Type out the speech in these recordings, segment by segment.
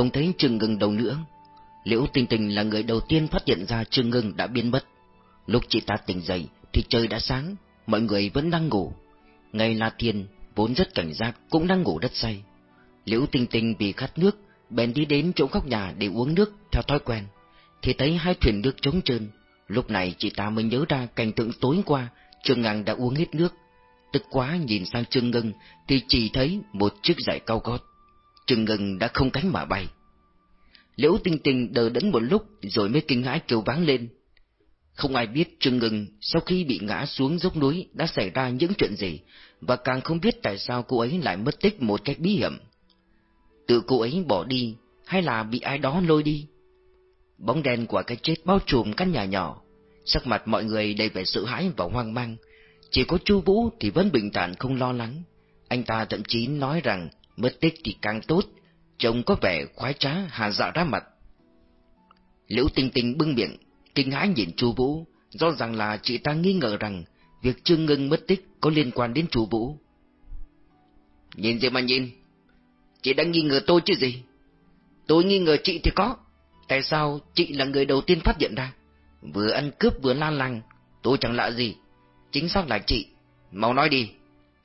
không thấy Trương Ngưng đâu nữa. Liễu Tinh Tinh là người đầu tiên phát hiện ra Trương Ngưng đã biến mất. Lúc chị ta tỉnh dậy thì trời đã sáng, mọi người vẫn đang ngủ. Ngay La Thiên, vốn rất cảnh giác, cũng đang ngủ đất say. Liễu Tinh Tinh vì khát nước, bèn đi đến chỗ góc nhà để uống nước theo thói quen. Thì thấy hai thuyền nước trống trơn. Lúc này chị ta mới nhớ ra cảnh tượng tối qua, Trương Ngăng đã uống hết nước. Tức quá nhìn sang Trương Ngân thì chỉ thấy một chiếc giày cao gót. Trừng Ngân đã không cánh mà bay. Liễu Tinh Tinh đờ đẫn một lúc rồi mới kinh hãi kêu váng lên. Không ai biết Trương Ngân sau khi bị ngã xuống dốc núi đã xảy ra những chuyện gì, và càng không biết tại sao cô ấy lại mất tích một cách bí hiểm. Tự cô ấy bỏ đi, hay là bị ai đó lôi đi? Bóng đen của cái chết bao trùm căn nhà nhỏ, sắc mặt mọi người đầy vẻ sợ hãi và hoang mang. Chỉ có Chu Vũ thì vẫn bình thản không lo lắng. Anh ta thậm chí nói rằng mất tích thì càng tốt, trông có vẻ khoái trá hà dạ ra mặt. Liễu Tinh Tinh bưng miệng, kinh hãi nhìn Chu Vũ, do rằng là chị ta nghi ngờ rằng việc Trương Ngân mất tích có liên quan đến Chu Vũ. Nhìn gì mà nhìn? Chị đang nghi ngờ tôi chứ gì? Tôi nghi ngờ chị thì có. Tại sao chị là người đầu tiên phát hiện ra? Vừa ăn cướp vừa lan lăng, tôi chẳng lạ gì. Chính xác là chị. Mau nói đi,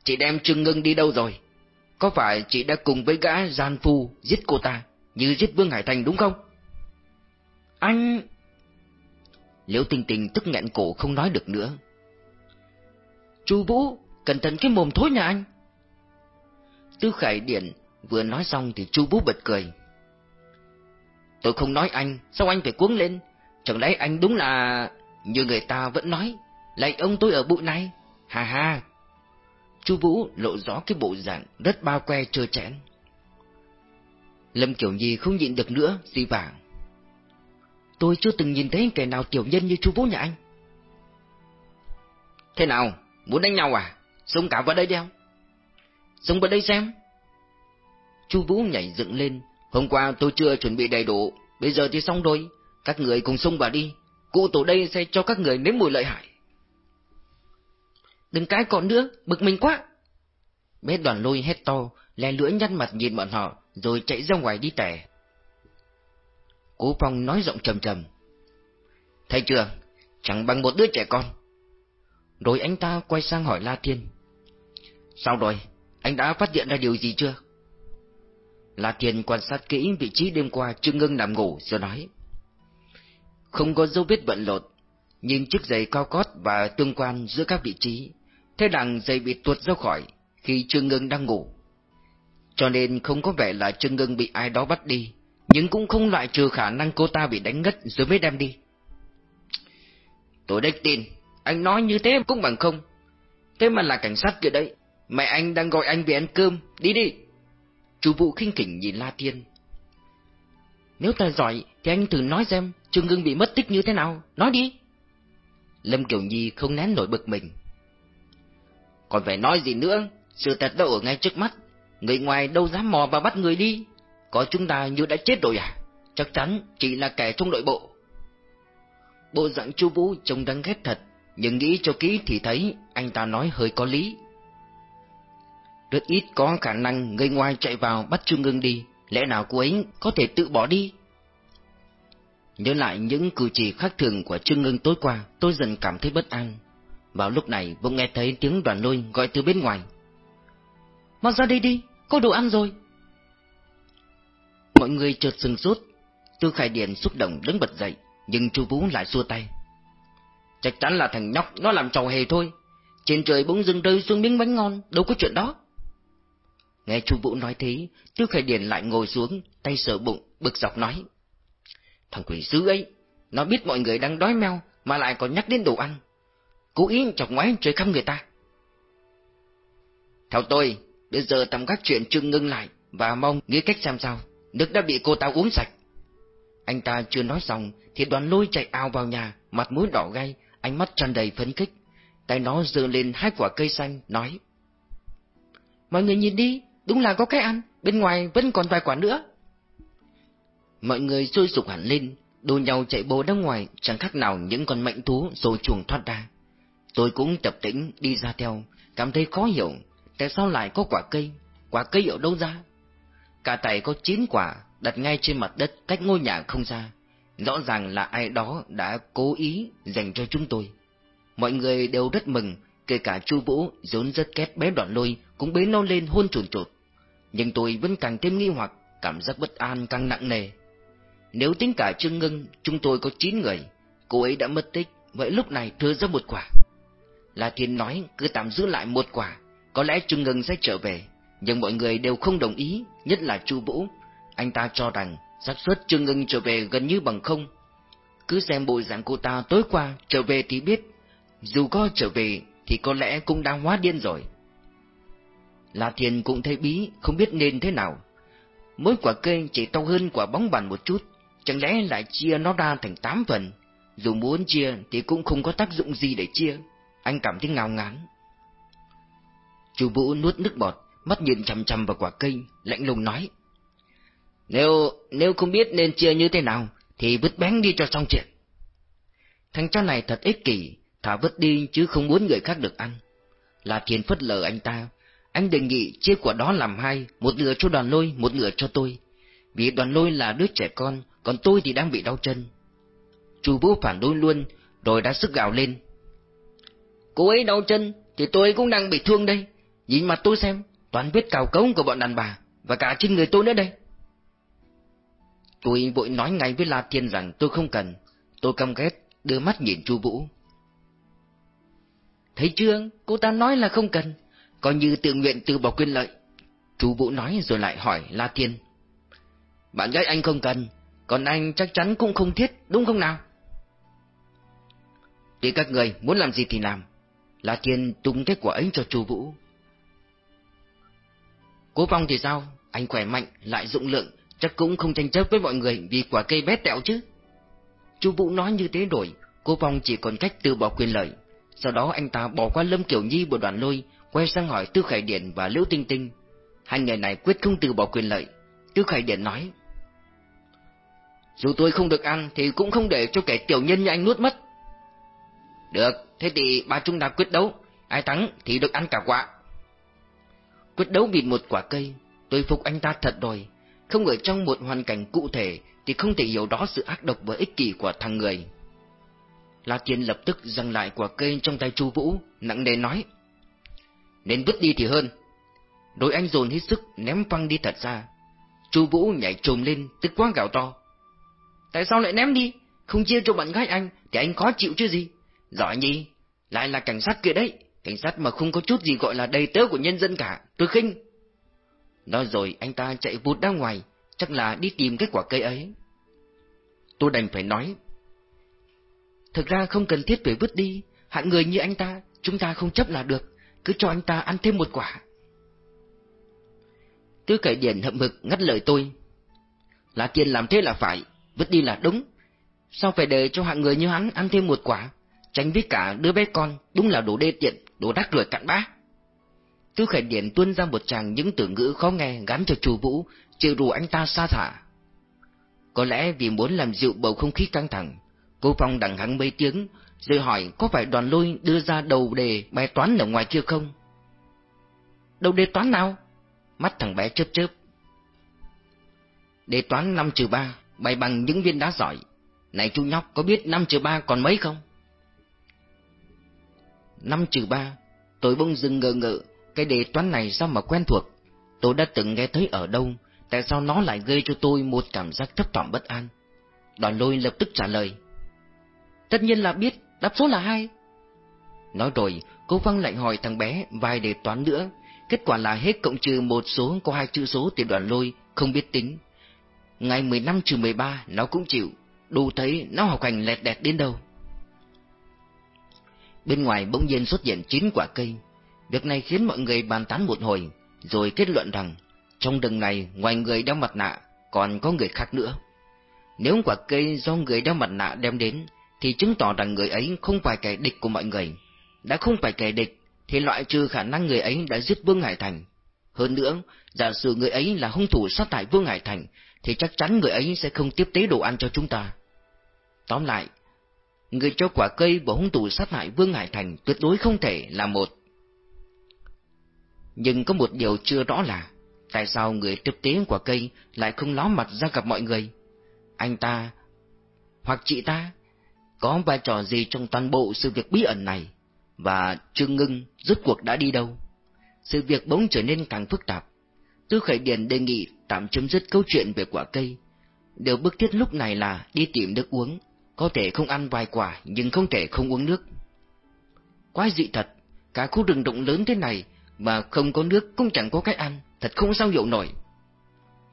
chị đem Trương Ngân đi đâu rồi? Có phải chị đã cùng với gã gian phu giết cô ta, như giết Vương Hải Thành đúng không? Anh... Liễu Tinh Tinh tức nghẹn cổ không nói được nữa. Chu Vũ, cẩn thận cái mồm thối nhà anh. Tư Khải Điển vừa nói xong thì Chu Vũ bật cười. Tôi không nói anh, sao anh phải cuống lên? Chẳng lẽ anh đúng là... Như người ta vẫn nói, lại ông tôi ở bụi này. Hà hà. Chu Vũ lộ rõ cái bộ dạng rất bao que trơ chẽn. Lâm Kiểu Nhi không nhịn được nữa, di vàng. Tôi chưa từng nhìn thấy kẻ nào tiểu nhân như Chu Vũ nhà anh. Thế nào, muốn đánh nhau à? Xông cả vào đây đeo. Xông vào đây xem. Chu Vũ nhảy dựng lên, hôm qua tôi chưa chuẩn bị đầy đủ, bây giờ thì xong rồi, các người cùng xông vào đi, cụ tổ đây sẽ cho các người nếm mùi lợi hại. Đừng cãi còn nữa, bực mình quá. Bé đoàn lôi hét to, lè lưỡi nhăn mặt nhìn bọn họ, rồi chạy ra ngoài đi tè. Cố Phong nói giọng trầm trầm. Thầy trường, chẳng bằng một đứa trẻ con. Rồi anh ta quay sang hỏi La Thiên. Sao rồi, anh đã phát hiện ra điều gì chưa? La Thiên quan sát kỹ vị trí đêm qua Trương Ngân nằm ngủ rồi nói. Không có dấu vết bận lột, nhưng chiếc giày cao cót và tương quan giữa các vị trí, thế rằng dây bị tuột ra khỏi khi Trương Ngân đang ngủ. Cho nên không có vẻ là Trương Ngân bị ai đó bắt đi, nhưng cũng không loại trừ khả năng cô ta bị đánh ngất rồi mới đem đi. Tôi đếch tin, anh nói như thế cũng bằng không. Thế mà là cảnh sát kia đấy, mẹ anh đang gọi anh về ăn cơm, đi đi. Chú Vũ khinh khỉnh nhìn La Thiên. Nếu ta giỏi thì anh thử nói xem Trương Ngưng bị mất tích như thế nào, nói đi. Lâm Kiều Nhi không nén nổi bực mình. Còn phải nói gì nữa, sự thật đâu ở ngay trước mắt, người ngoài đâu dám mò vào bắt người đi. Có chúng ta như đã chết rồi à? Chắc chắn chỉ là kẻ trong nội bộ. Bộ dạng Chu Vũ trông đáng ghét thật, nhưng nghĩ cho kỹ thì thấy anh ta nói hơi có lý. Rất ít có khả năng người ngoài chạy vào bắt Trương Ngưng đi, lẽ nào cô ấy có thể tự bỏ đi? Nhớ lại những cử chỉ khác thường của Trương Ngưng tối qua, tôi dần cảm thấy bất an. Vào lúc này, bỗng nghe thấy tiếng đoàn lôi gọi từ bên ngoài. Mau ra đây đi, có đồ ăn rồi. Mọi người chợt sừng sốt, Tư Khải Điền xúc động đứng bật dậy, nhưng Chu Vũ lại xua tay. Chắc chắn là thằng nhóc nó làm trò hề thôi. Trên trời bỗng dưng rơi xuống miếng bánh ngon, đâu có chuyện đó. Nghe Chu Vũ nói thế, Tư Khải Điền lại ngồi xuống, tay sờ bụng, bực dọc nói. Thằng quỷ sứ ấy, nó biết mọi người đang đói meo mà lại còn nhắc đến đồ ăn. Cố ý chọc ngoái chơi khăm người ta. Theo tôi, bây giờ tầm các chuyện trưng ngưng lại và mong nghĩ cách xem sao. Nước đã bị cô ta uống sạch. Anh ta chưa nói xong thì đoàn lôi chạy ao vào nhà, mặt mũi đỏ gay, ánh mắt tràn đầy phấn khích. Tay nó giơ lên hai quả cây xanh, nói. Mọi người nhìn đi, đúng là có cái ăn, bên ngoài vẫn còn vài quả nữa. Mọi người sôi sục hẳn lên, đua nhau chạy bố ra ngoài, chẳng khác nào những con mạnh thú rồi chuồng thoát ra. Tôi cũng tập tĩnh đi ra theo, cảm thấy khó hiểu, tại sao lại có quả cây, quả cây ở đâu ra? Cả tay có chín quả, đặt ngay trên mặt đất cách ngôi nhà không xa. Rõ ràng là ai đó đã cố ý dành cho chúng tôi. Mọi người đều rất mừng, kể cả Chu Vũ dốn rất két bé đoạn lôi cũng bế nó lên hôn chuồn chuột Nhưng tôi vẫn càng thêm nghi hoặc, cảm giác bất an càng nặng nề. Nếu tính cả Trương Ngân, chúng tôi có 9 người, cô ấy đã mất tích, vậy lúc này thừa ra một quả. La Thiên nói cứ tạm giữ lại một quả, có lẽ Trương Ngân sẽ trở về, nhưng mọi người đều không đồng ý, nhất là Chu Vũ. Anh ta cho rằng xác suất Trương Ngân trở về gần như bằng không. Cứ xem bộ dạng cô ta tối qua trở về thì biết, dù có trở về thì có lẽ cũng đang hóa điên rồi. La Thiên cũng thấy bí, không biết nên thế nào. Mỗi quả cây chỉ to hơn quả bóng bàn một chút, chẳng lẽ lại chia nó ra thành tám phần? Dù muốn chia thì cũng không có tác dụng gì để chia. Anh cảm thấy ngao ngán. Chu Vũ nuốt nước bọt, mắt nhìn chằm chằm vào quả cây, lạnh lùng nói. Nếu, nếu không biết nên chia như thế nào, thì vứt bén đi cho xong chuyện. Thằng chó này thật ích kỷ, thả vứt đi chứ không muốn người khác được ăn. Là Thiên phất lờ anh ta, anh đề nghị chia quả đó làm hai, một nửa cho đoàn lôi, một nửa cho tôi. Vì đoàn lôi là đứa trẻ con, còn tôi thì đang bị đau chân. Chu Vũ phản đối luôn, rồi đã sức gào lên. Cô ấy đau chân, thì tôi cũng đang bị thương đây. Nhìn mặt tôi xem, toàn vết cào cống của bọn đàn bà, và cả trên người tôi nữa đây. Tôi vội nói ngay với La Thiên rằng tôi không cần, tôi căm ghét, đưa mắt nhìn Chu Vũ. Thấy chưa, cô ta nói là không cần, coi như tự nguyện từ bỏ quyền lợi. Chu Vũ nói rồi lại hỏi La Thiên. Bạn gái anh không cần, còn anh chắc chắn cũng không thiết, đúng không nào? Thì các người muốn làm gì thì làm. La Thiên tung kết quả ấy cho Chu Vũ. Cố Phong thì sao? Anh khỏe mạnh, lại dụng lượng, chắc cũng không tranh chấp với mọi người vì quả cây bé tẹo chứ. Chu Vũ nói như thế đổi, Cố Phong chỉ còn cách từ bỏ quyền lợi. Sau đó anh ta bỏ qua Lâm Kiểu Nhi bộ đoàn lôi, quay sang hỏi Tư Khải Điển và Liễu Tinh Tinh. Hai người này quyết không từ bỏ quyền lợi. Tư Khải Điển nói, Dù tôi không được ăn thì cũng không để cho kẻ tiểu nhân như anh nuốt mất. Được, thế thì ba chúng ta quyết đấu, ai thắng thì được ăn cả quả. Quyết đấu vì một quả cây, tôi phục anh ta thật rồi, không ở trong một hoàn cảnh cụ thể thì không thể hiểu đó sự ác độc và ích kỷ của thằng người. La Thiên lập tức giằng lại quả cây trong tay Chu Vũ, nặng nề nói: "Nên vứt đi thì hơn." đôi anh dồn hết sức ném văng đi thật xa. Chu Vũ nhảy trồm lên, tức quá gào to: "Tại sao lại ném đi? Không chia cho bạn gái anh thì anh khó chịu chứ gì?" Giỏi nhỉ, lại là cảnh sát kia đấy, cảnh sát mà không có chút gì gọi là đầy tớ của nhân dân cả, tôi khinh. Nói rồi anh ta chạy vụt ra ngoài, chắc là đi tìm cái quả cây ấy. Tôi đành phải nói. Thực ra không cần thiết phải vứt đi, hạng người như anh ta, chúng ta không chấp là được, cứ cho anh ta ăn thêm một quả. Tư cải điển hậm hực ngắt lời tôi. Là tiền làm thế là phải, vứt đi là đúng. Sao phải để cho hạng người như hắn ăn thêm một quả? Tránh với cả đứa bé con, đúng là đồ đê tiện, đồ đắc rưởi cặn bã. Tư Khải Điển tuôn ra một tràng những từ ngữ khó nghe gắn cho Chu Vũ, chịu rủ anh ta xa thả. Có lẽ vì muốn làm dịu bầu không khí căng thẳng, cô Phong đằng hắn mấy tiếng, rồi hỏi có phải đoàn lôi đưa ra đầu đề bài toán ở ngoài kia không? Đầu đề toán nào? Mắt thằng bé chớp chớp. Đề toán 5 trừ 3, bài bằng những viên đá giỏi. Này chú nhóc có biết 5 trừ 3 còn mấy không? Năm trừ ba, tôi bỗng dưng ngờ ngợ, cái đề toán này sao mà quen thuộc. Tôi đã từng nghe thấy ở đâu, tại sao nó lại gây cho tôi một cảm giác thấp thỏm bất an. Đoàn lôi lập tức trả lời. Tất nhiên là biết, đáp số là hai. Nói rồi, cô Văn lại hỏi thằng bé vài đề toán nữa. Kết quả là hết cộng trừ một số có hai chữ số thì đoàn lôi không biết tính. Ngày 15 trừ 13 nó cũng chịu, đủ thấy nó học hành lẹt đẹt đến đâu. Bên ngoài bỗng nhiên xuất hiện chín quả cây. Việc này khiến mọi người bàn tán một hồi, rồi kết luận rằng trong rừng này ngoài người đeo mặt nạ còn có người khác nữa. Nếu quả cây do người đeo mặt nạ đem đến, thì chứng tỏ rằng người ấy không phải kẻ địch của mọi người. Đã không phải kẻ địch, thì loại trừ khả năng người ấy đã giết Vương Hải Thành. Hơn nữa, giả sử người ấy là hung thủ sát hại Vương Hải Thành, thì chắc chắn người ấy sẽ không tiếp tế đồ ăn cho chúng ta. Tóm lại, người cho quả cây và hung thủ sát hại Vương Hải Thành tuyệt đối không thể là một. Nhưng có một điều chưa rõ là, Tại sao người tiếp tế quả cây lại không ló mặt ra gặp mọi người? Anh ta, hoặc chị ta, có vai trò gì trong toàn bộ sự việc bí ẩn này? Và Trương Ngưng rốt cuộc đã đi đâu? Sự việc bỗng trở nên càng phức tạp. Tư Khởi Điền đề nghị tạm chấm dứt câu chuyện về quả cây. Điều bức thiết lúc này là đi tìm nước uống, có thể không ăn vài quả nhưng không thể không uống nước. Quái dị thật, cả khu rừng rộng lớn thế này mà không có nước cũng chẳng có cách ăn, thật không sao hiểu nổi.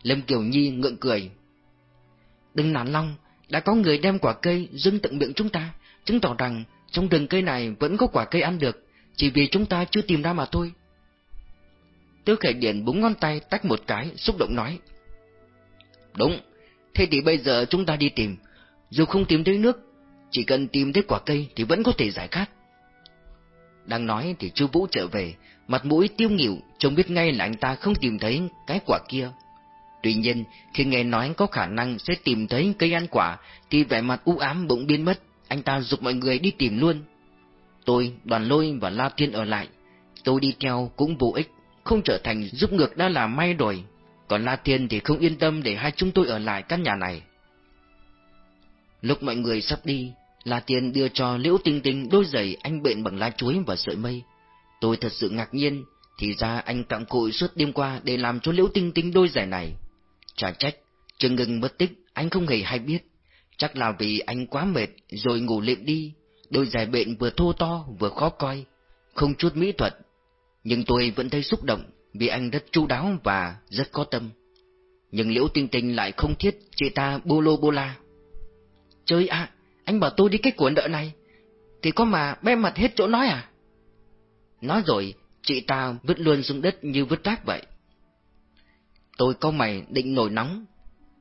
Lâm Kiều Nhi ngượng cười. Đừng nản lòng, đã có người đem quả cây dâng tận miệng chúng ta, chứng tỏ rằng trong rừng cây này vẫn có quả cây ăn được, chỉ vì chúng ta chưa tìm ra mà thôi. Tiêu Khải Điển búng ngón tay tách một cái, xúc động nói. Đúng, thế thì bây giờ chúng ta đi tìm, dù không tìm thấy nước, chỉ cần tìm thấy quả cây thì vẫn có thể giải khát. Đang nói thì chu Vũ trở về, mặt mũi tiêu nghỉu, trông biết ngay là anh ta không tìm thấy cái quả kia. Tuy nhiên, khi nghe nói có khả năng sẽ tìm thấy cây ăn quả, thì vẻ mặt u ám bỗng biến mất, anh ta dục mọi người đi tìm luôn. Tôi, đoàn lôi và La Thiên ở lại, tôi đi theo cũng vô ích, không trở thành giúp ngược đã là may rồi. Còn La Thiên thì không yên tâm để hai chúng tôi ở lại căn nhà này. Lúc mọi người sắp đi, La tiên đưa cho Liễu Tinh Tinh đôi giày anh bệnh bằng lá chuối và sợi mây. Tôi thật sự ngạc nhiên, thì ra anh cặm cụi suốt đêm qua để làm cho Liễu Tinh Tinh đôi giày này. Chả trách, Trương ngừng mất tích, anh không hề hay biết. Chắc là vì anh quá mệt rồi ngủ liệm đi, đôi giày bệnh vừa thô to vừa khó coi, không chút mỹ thuật. Nhưng tôi vẫn thấy xúc động vì anh rất chu đáo và rất có tâm. Nhưng Liễu Tinh Tinh lại không thiết chị ta bô lô bô la. Chơi ạ, anh bảo tôi đi cái cuốn đỡ này, thì có mà bé mặt hết chỗ nói à? Nói rồi, chị ta vứt luôn xuống đất như vứt rác vậy. Tôi câu mày định nổi nóng.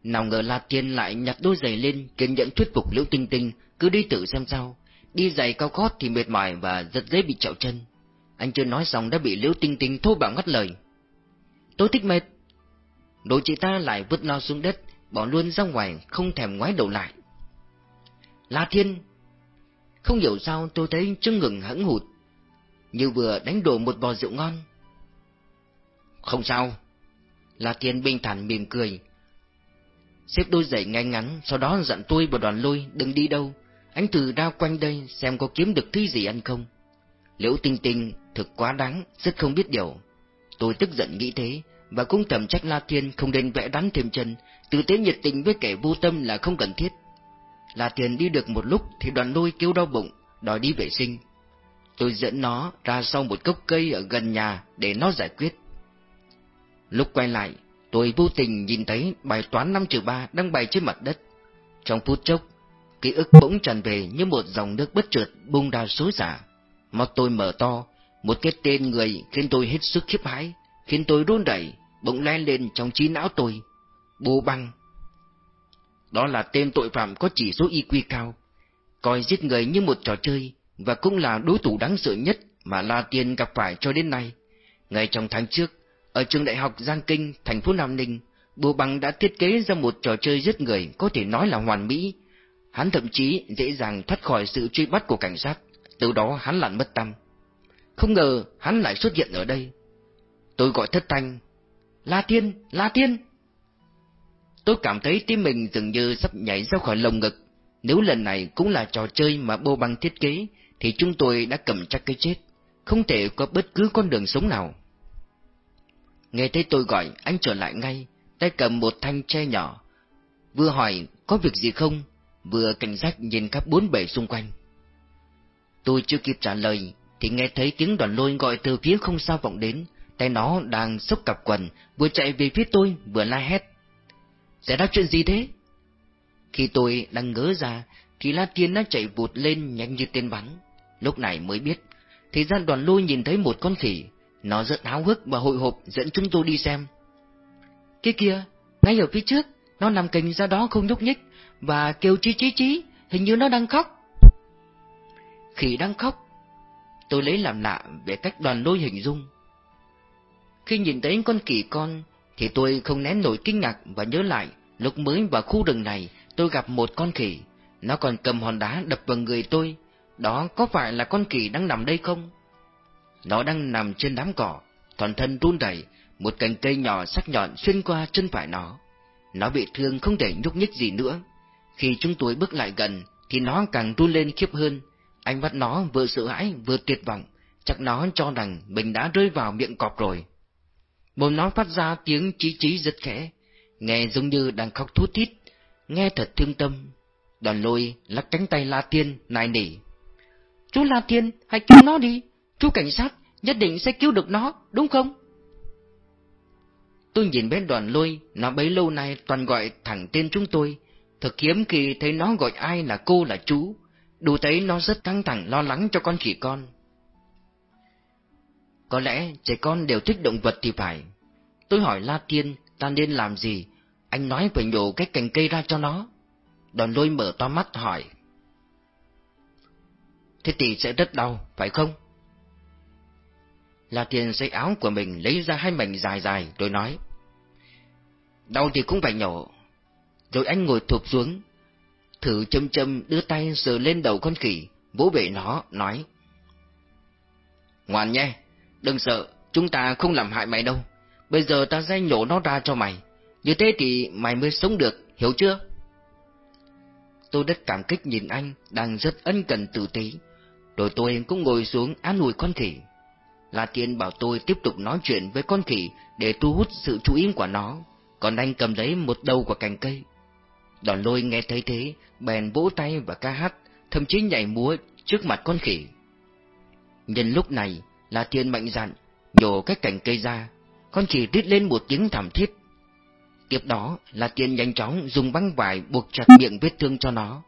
Nào ngờ La Tiên lại nhặt đôi giày lên kiên nhẫn thuyết phục Liễu Tinh Tinh cứ đi tự xem sao. Đi giày cao gót thì mệt mỏi và rất dễ bị chậu chân. Anh chưa nói xong đã bị Liễu Tinh Tinh thô bạo ngắt lời. Tôi thích mệt. Đôi chị ta lại vứt lo xuống đất, bỏ luôn ra ngoài, không thèm ngoái đầu lại. La Thiên! Không hiểu sao tôi thấy chân ngừng hững hụt, như vừa đánh đổ một bò rượu ngon. Không sao. La Thiên bình thản mỉm cười. Xếp đôi giày ngay ngắn, sau đó dặn tôi và đoàn lôi đừng đi đâu. Anh thử ra quanh đây xem có kiếm được thứ gì ăn không. Liễu tinh tinh thực quá đáng, rất không biết điều. Tôi tức giận nghĩ thế, và cũng thầm trách La Thiên không nên vẽ đắn thêm chân, tử tế nhiệt tình với kẻ vô tâm là không cần thiết là tiền đi được một lúc thì đoàn lôi kêu đau bụng, đòi đi vệ sinh. Tôi dẫn nó ra sau một gốc cây ở gần nhà để nó giải quyết. Lúc quay lại, tôi vô tình nhìn thấy bài toán 5 trừ 3 đang bày trên mặt đất. Trong phút chốc, ký ức bỗng tràn về như một dòng nước bất chợt bung ra xối xả. Mắt tôi mở to, một cái tên người khiến tôi hết sức khiếp hãi, khiến tôi run rẩy, bỗng len lên trong trí não tôi. Bố băng. Đó là tên tội phạm có chỉ số IQ cao, coi giết người như một trò chơi, và cũng là đối thủ đáng sợ nhất mà La Tiên gặp phải cho đến nay. Ngay trong tháng trước, ở trường đại học Giang Kinh, thành phố Nam Ninh, Bùa Bằng đã thiết kế ra một trò chơi giết người có thể nói là hoàn mỹ. Hắn thậm chí dễ dàng thoát khỏi sự truy bắt của cảnh sát, từ đó hắn lặn mất tâm. Không ngờ hắn lại xuất hiện ở đây. Tôi gọi thất thanh. La Tiên! La Tiên! Tôi cảm thấy tim mình dường như sắp nhảy ra khỏi lồng ngực. Nếu lần này cũng là trò chơi mà Bô Băng thiết kế, thì chúng tôi đã cầm chắc cái chết, không thể có bất cứ con đường sống nào. Nghe thấy tôi gọi, anh trở lại ngay, tay cầm một thanh tre nhỏ, vừa hỏi có việc gì không, vừa cảnh giác nhìn khắp bốn bể xung quanh. Tôi chưa kịp trả lời, thì nghe thấy tiếng đoàn lôi gọi từ phía không sao vọng đến, tay nó đang xốc cặp quần, vừa chạy về phía tôi, vừa la hét sẽ ra chuyện gì thế? Khi tôi đang ngớ ra, thì La Tiên đã chạy vụt lên nhanh như tên bắn. Lúc này mới biết, thì ra đoàn lôi nhìn thấy một con khỉ, nó rất háo hức và hội hộp dẫn chúng tôi đi xem. Cái kia, ngay ở phía trước, nó nằm kềnh ra đó không nhúc nhích, và kêu chí chí chí, hình như nó đang khóc. Khỉ đang khóc. Tôi lấy làm lạ về cách đoàn lôi hình dung. Khi nhìn thấy con khỉ con, thì tôi không nén nổi kinh ngạc và nhớ lại, lúc mới vào khu rừng này, tôi gặp một con khỉ. Nó còn cầm hòn đá đập vào người tôi, đó có phải là con khỉ đang nằm đây không? Nó đang nằm trên đám cỏ, toàn thân run rẩy, một cành cây nhỏ sắc nhọn xuyên qua chân phải nó. Nó bị thương không thể nhúc nhích gì nữa. Khi chúng tôi bước lại gần, thì nó càng run lên khiếp hơn. Anh bắt nó vừa sợ hãi vừa tuyệt vọng, chắc nó cho rằng mình đã rơi vào miệng cọp rồi. Mồm nó phát ra tiếng chí chí rất khẽ, nghe giống như đang khóc thút thít, nghe thật thương tâm. Đoàn lôi lắc cánh tay La Tiên, nài nỉ. Chú La Tiên, hãy cứu nó đi, chú cảnh sát nhất định sẽ cứu được nó, đúng không? Tôi nhìn bên đoàn lôi, nó bấy lâu nay toàn gọi thẳng tên chúng tôi, thật hiếm khi thấy nó gọi ai là cô là chú, đủ thấy nó rất căng thẳng lo lắng cho con khỉ con. Có lẽ trẻ con đều thích động vật thì phải. Tôi hỏi La Tiên ta nên làm gì, anh nói phải nhổ cái cành cây ra cho nó. Đòn lôi mở to mắt hỏi. Thế thì sẽ rất đau, phải không? La Tiên xây áo của mình lấy ra hai mảnh dài dài rồi nói. Đau thì cũng phải nhổ. Rồi anh ngồi thụp xuống, thử châm châm đưa tay sờ lên đầu con khỉ, vỗ bể nó, nói. Ngoan nhé, đừng sợ, chúng ta không làm hại mày đâu. Bây giờ ta sẽ nhổ nó ra cho mày, như thế thì mày mới sống được, hiểu chưa? Tôi rất cảm kích nhìn anh, đang rất ân cần tử tế. Rồi tôi cũng ngồi xuống an ủi con khỉ. La Tiên bảo tôi tiếp tục nói chuyện với con khỉ để thu hút sự chú ý của nó, còn anh cầm lấy một đầu của cành cây. Đòn lôi nghe thấy thế, bèn vỗ tay và ca hát, thậm chí nhảy múa trước mặt con khỉ. Nhân lúc này, La Thiên mạnh dạn, nhổ cái cành cây ra, con khỉ rít lên một tiếng thảm thiết. Tiếp đó, La Thiên nhanh chóng dùng băng vải buộc chặt miệng vết thương cho nó.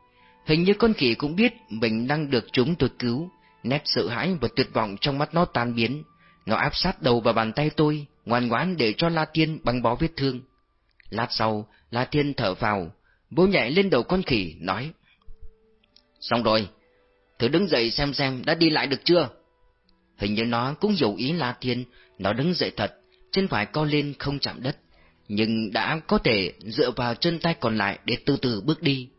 Hình như con khỉ cũng biết mình đang được chúng tôi cứu, nét sợ hãi và tuyệt vọng trong mắt nó tan biến. Nó áp sát đầu vào bàn tay tôi, ngoan ngoãn để cho La Tiên băng bó vết thương. Lát sau, La Tiên thở vào, bố nhảy lên đầu con khỉ, nói. Xong rồi, thử đứng dậy xem xem đã đi lại được chưa? Hình như nó cũng dầu ý La Tiên, nó đứng dậy thật, chân phải co lên không chạm đất, nhưng đã có thể dựa vào chân tay còn lại để từ từ bước đi.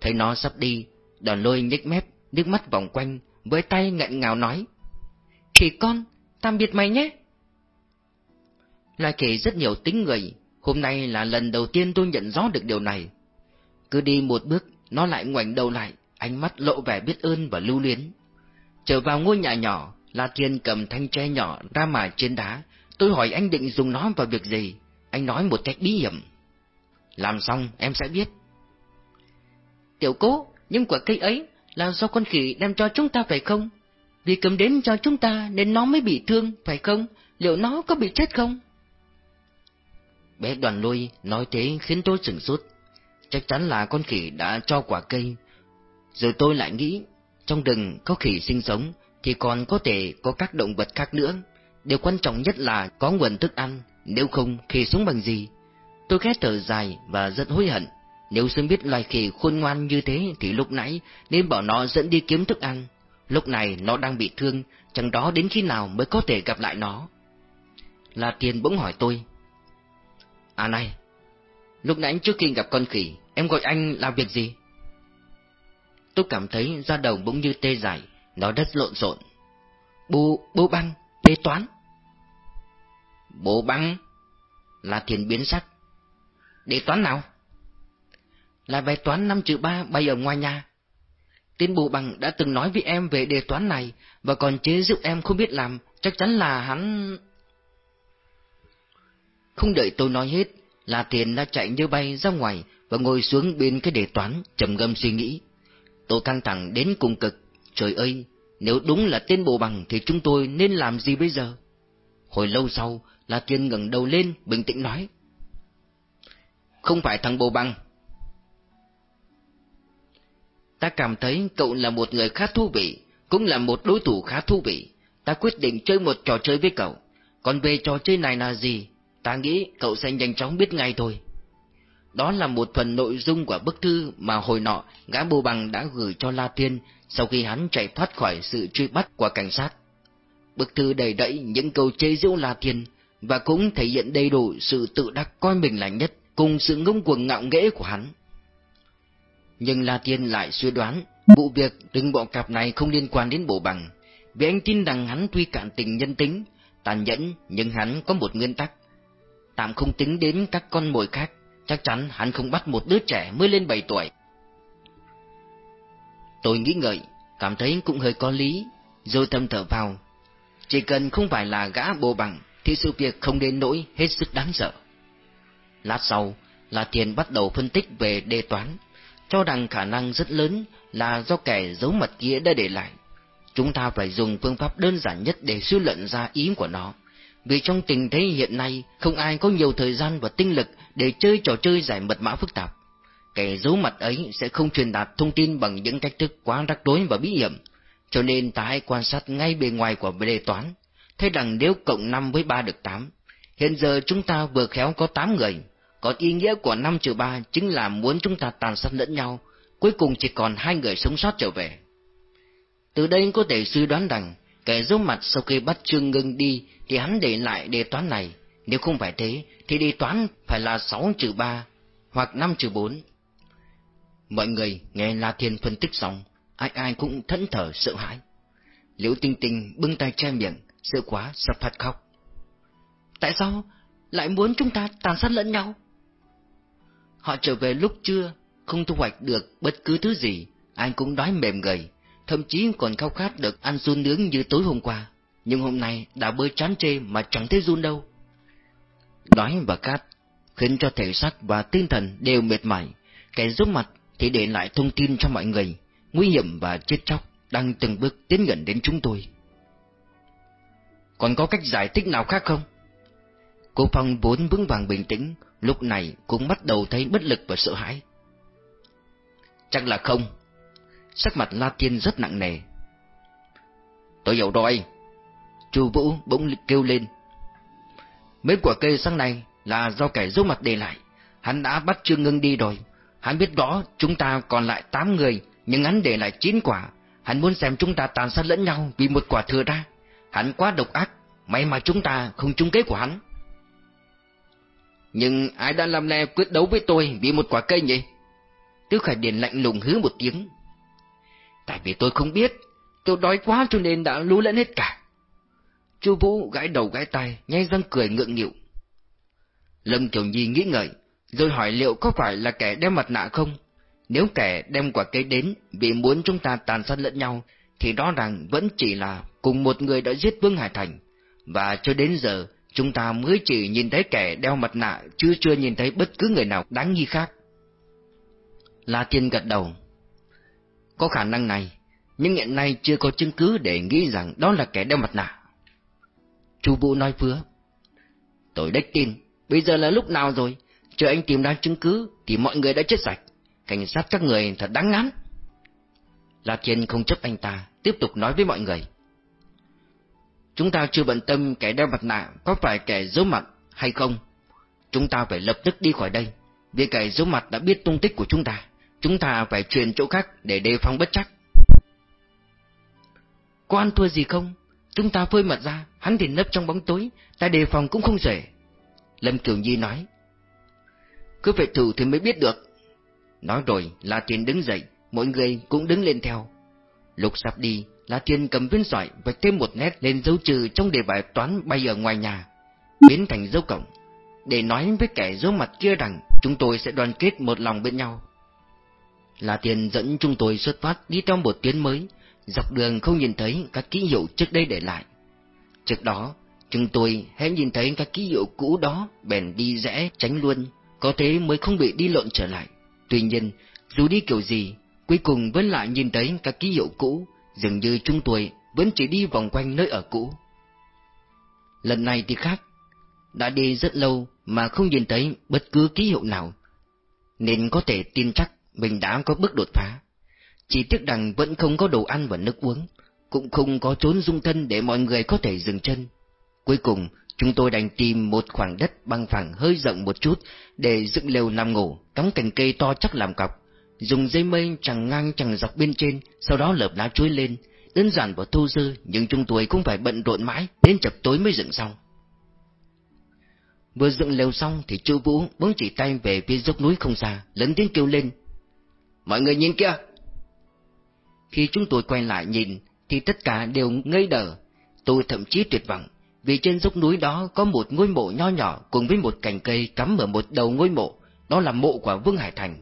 Thấy nó sắp đi, đòn lôi nhếch mép, nước mắt vòng quanh, với tay ngạnh ngào nói. Khỉ con, tạm biệt mày nhé. Loài kể rất nhiều tính người, hôm nay là lần đầu tiên tôi nhận rõ được điều này. Cứ đi một bước, nó lại ngoảnh đầu lại, ánh mắt lộ vẻ biết ơn và lưu luyến. Trở vào ngôi nhà nhỏ, La Thiên cầm thanh tre nhỏ ra mài trên đá, tôi hỏi anh định dùng nó vào việc gì, anh nói một cách bí hiểm. Làm xong em sẽ biết. Tiểu cố, nhưng quả cây ấy là do con khỉ đem cho chúng ta phải không? Vì cầm đến cho chúng ta nên nó mới bị thương, phải không? Liệu nó có bị chết không? Bé đoàn lôi nói thế khiến tôi sửng sốt. Chắc chắn là con khỉ đã cho quả cây. Rồi tôi lại nghĩ, trong rừng có khỉ sinh sống thì còn có thể có các động vật khác nữa. Điều quan trọng nhất là có nguồn thức ăn, nếu không khỉ sống bằng gì. Tôi khét thở dài và rất hối hận. Nếu sớm biết loài khỉ khôn ngoan như thế thì lúc nãy nên bảo nó dẫn đi kiếm thức ăn. Lúc này nó đang bị thương, chẳng đó đến khi nào mới có thể gặp lại nó. La Tiên bỗng hỏi tôi. À này, lúc nãy trước khi gặp con khỉ, em gọi anh làm việc gì? Tôi cảm thấy da đầu bỗng như tê dại, nó rất lộn xộn. Bố, bố băng, bê toán. Bố băng? Là thiền biến sắc. Đề toán nào? Là bài toán năm chữ ba bay ở ngoài nhà. Tên bố bằng đã từng nói với em về đề toán này, và còn chế giúp em không biết làm, chắc chắn là hắn... Không đợi tôi nói hết, là thiền đã chạy như bay ra ngoài và ngồi xuống bên cái đề toán, trầm ngâm suy nghĩ. Tôi căng thẳng đến cùng cực, trời ơi, nếu đúng là tên bộ bằng thì chúng tôi nên làm gì bây giờ? Hồi lâu sau, La Tiên ngẩng đầu lên, bình tĩnh nói. Không phải thằng bộ bằng. Ta cảm thấy cậu là một người khá thú vị, cũng là một đối thủ khá thú vị. Ta quyết định chơi một trò chơi với cậu. Còn về trò chơi này là gì, ta nghĩ cậu sẽ nhanh chóng biết ngay thôi. Đó là một phần nội dung của bức thư mà hồi nọ gã bù bằng đã gửi cho La Tiên sau khi hắn chạy thoát khỏi sự truy bắt của cảnh sát. Bức thư đầy đẫy những câu chế giễu La Tiên và cũng thể hiện đầy đủ sự tự đắc coi mình là nhất cùng sự ngông cuồng ngạo nghễ của hắn. Nhưng La Tiên lại suy đoán vụ việc đừng bọn cặp này không liên quan đến bộ bằng, vì anh tin rằng hắn tuy cạn tình nhân tính, tàn nhẫn nhưng hắn có một nguyên tắc. Tạm không tính đến các con mồi khác, chắc chắn hắn không bắt một đứa trẻ mới lên 7 tuổi. Tôi nghĩ ngợi, cảm thấy cũng hơi có lý, rồi thầm thở vào. Chỉ cần không phải là gã bồ bằng, thì sự việc không đến nỗi hết sức đáng sợ. Lát sau, là Thiền bắt đầu phân tích về đề toán, cho rằng khả năng rất lớn là do kẻ giấu mật kia đã để lại. Chúng ta phải dùng phương pháp đơn giản nhất để suy luận ra ý của nó. Vì trong tình thế hiện nay, không ai có nhiều thời gian và tinh lực để chơi trò chơi giải mật mã phức tạp. Kẻ giấu mặt ấy sẽ không truyền đạt thông tin bằng những cách thức quá rắc rối và bí hiểm, cho nên ta hãy quan sát ngay bề ngoài của đề toán, thấy rằng nếu cộng 5 với 3 được 8, hiện giờ chúng ta vừa khéo có 8 người, còn ý nghĩa của 5 trừ 3 chính là muốn chúng ta tàn sát lẫn nhau, cuối cùng chỉ còn hai người sống sót trở về. Từ đây có thể suy đoán rằng, kẻ giấu mặt sau khi bắt Trương Ngưng đi thì hắn để lại đề toán này, nếu không phải thế thì đi toán phải là 6 trừ 3 hoặc 5 trừ 4. Mọi người nghe La Thiên phân tích xong, ai ai cũng thẫn thờ sợ hãi. Liễu Tinh Tinh bưng tay che miệng, sợ quá sắp phát khóc. Tại sao lại muốn chúng ta tàn sát lẫn nhau? Họ trở về lúc trưa, không thu hoạch được bất cứ thứ gì, ai cũng đói mềm gầy, thậm chí còn khao khát được ăn run nướng như tối hôm qua. Nhưng hôm nay đã bơi chán chê mà chẳng thấy run đâu. Đói và khát khiến cho thể xác và tinh thần đều mệt mỏi, kẻ giúp mặt thì để lại thông tin cho mọi người, nguy hiểm và chết chóc đang từng bước tiến gần đến chúng tôi. Còn có cách giải thích nào khác không? Cô Phong vốn vững vàng bình tĩnh, lúc này cũng bắt đầu thấy bất lực và sợ hãi. Chắc là không. Sắc mặt La Tiên rất nặng nề. Tôi hiểu rồi. Chu Vũ bỗng kêu lên. Mấy quả cây sáng nay là do kẻ giấu mặt để lại. Hắn đã bắt Trương Ngân đi rồi. Hắn biết rõ chúng ta còn lại 8 người, nhưng hắn để lại 9 quả. Hắn muốn xem chúng ta tàn sát lẫn nhau vì một quả thừa ra. Hắn quá độc ác, may mà chúng ta không trúng kế của hắn. Nhưng ai đã làm le quyết đấu với tôi vì một quả cây nhỉ? Tứ Khải Điền lạnh lùng hứ một tiếng. Tại vì tôi không biết, tôi đói quá cho nên đã lú lẫn hết cả. Chu Vũ gãi đầu gãi tay, nhay răng cười ngượng nghịu. Lâm Kiều Nhi nghĩ ngợi, rồi hỏi liệu có phải là kẻ đeo mặt nạ không? Nếu kẻ đem quả cây đến vì muốn chúng ta tàn sát lẫn nhau, thì đó rằng vẫn chỉ là cùng một người đã giết Vương Hải Thành. Và cho đến giờ, chúng ta mới chỉ nhìn thấy kẻ đeo mặt nạ, chứ chưa nhìn thấy bất cứ người nào đáng nghi khác. La Thiên gật đầu. Có khả năng này, nhưng hiện nay chưa có chứng cứ để nghĩ rằng đó là kẻ đeo mặt nạ. Chu Vũ nói vừa. Tôi đếch tin, bây giờ là lúc nào rồi? Chờ anh tìm ra chứng cứ thì mọi người đã chết sạch. Cảnh sát các người thật đáng ngán. La Thiên không chấp anh ta, tiếp tục nói với mọi người. Chúng ta chưa bận tâm kẻ đeo mặt nạ có phải kẻ giấu mặt hay không. Chúng ta phải lập tức đi khỏi đây, vì kẻ giấu mặt đã biết tung tích của chúng ta. Chúng ta phải chuyển chỗ khác để đề phòng bất chắc. Có ăn thua gì không? Chúng ta phơi mặt ra, hắn thì nấp trong bóng tối, ta đề phòng cũng không dễ. Lâm Kiều Nhi nói. Cứ phải thử thì mới biết được. Nói rồi, La Thiên đứng dậy, mọi người cũng đứng lên theo. Lúc sắp đi, La Thiên cầm viên sỏi vạch thêm một nét lên dấu trừ trong đề bài toán bay ở ngoài nhà, biến thành dấu cộng, để nói với kẻ dấu mặt kia rằng chúng tôi sẽ đoàn kết một lòng bên nhau. La Thiên dẫn chúng tôi xuất phát đi theo một tuyến mới, dọc đường không nhìn thấy các ký hiệu trước đây để lại. Trước đó, chúng tôi hãy nhìn thấy các ký hiệu cũ đó bèn đi rẽ tránh luôn, có thế mới không bị đi lộn trở lại. Tuy nhiên, dù đi kiểu gì, cuối cùng vẫn lại nhìn thấy các ký hiệu cũ, dường như chúng tôi vẫn chỉ đi vòng quanh nơi ở cũ. Lần này thì khác, đã đi rất lâu mà không nhìn thấy bất cứ ký hiệu nào, nên có thể tin chắc mình đã có bước đột phá. Chỉ tiếc rằng vẫn không có đồ ăn và nước uống, cũng không có trốn dung thân để mọi người có thể dừng chân. Cuối cùng, chúng tôi đành tìm một khoảng đất băng phẳng hơi rộng một chút để dựng lều nằm ngủ, cắm cành cây to chắc làm cọc, dùng dây mây chẳng ngang chẳng dọc bên trên, sau đó lợp lá chuối lên, đơn giản và thô sơ nhưng chúng tôi cũng phải bận rộn mãi, đến chập tối mới dựng xong. Vừa dựng lều xong thì chú Vũ bỗng chỉ tay về phía dốc núi không xa, lớn tiếng kêu lên. Mọi người nhìn kia! Khi chúng tôi quay lại nhìn, thì tất cả đều ngây đờ. Tôi thậm chí tuyệt vọng, vì trên dốc núi đó có một ngôi mộ nho nhỏ cùng với một cành cây cắm ở một đầu ngôi mộ, đó là mộ của Vương Hải Thành.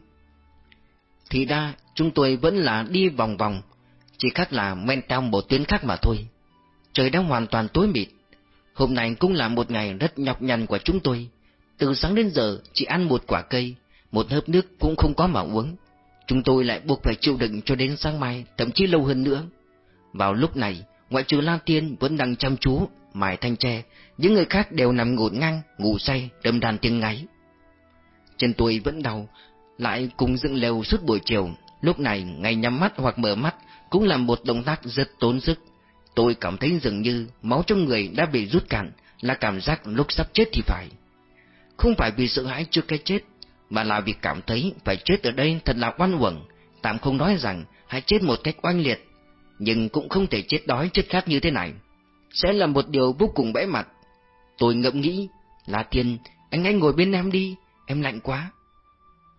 Thì ra, chúng tôi vẫn là đi vòng vòng, chỉ khác là men theo một tuyến khác mà thôi. Trời đang hoàn toàn tối mịt. Hôm nay cũng là một ngày rất nhọc nhằn của chúng tôi. Từ sáng đến giờ chỉ ăn một quả cây, một hớp nước cũng không có mà uống. Chúng tôi lại buộc phải chịu đựng cho đến sáng mai, thậm chí lâu hơn nữa. Vào lúc này, ngoại trừ La Tiên vẫn đang chăm chú, mài thanh tre, những người khác đều nằm ngủ ngang, ngủ say, đâm đàn tiếng ngáy. Chân tôi vẫn đau, lại cùng dựng lều suốt buổi chiều, lúc này ngay nhắm mắt hoặc mở mắt cũng là một động tác rất tốn sức. Tôi cảm thấy dường như máu trong người đã bị rút cạn, là cảm giác lúc sắp chết thì phải. Không phải vì sợ hãi trước cái chết, mà là vì cảm thấy phải chết ở đây thật là oan uổng, tạm không nói rằng hãy chết một cách oanh liệt, nhưng cũng không thể chết đói chết khát như thế này. Sẽ là một điều vô cùng bẽ mặt. Tôi ngẫm nghĩ, là Thiên, anh hãy ngồi bên em đi, em lạnh quá.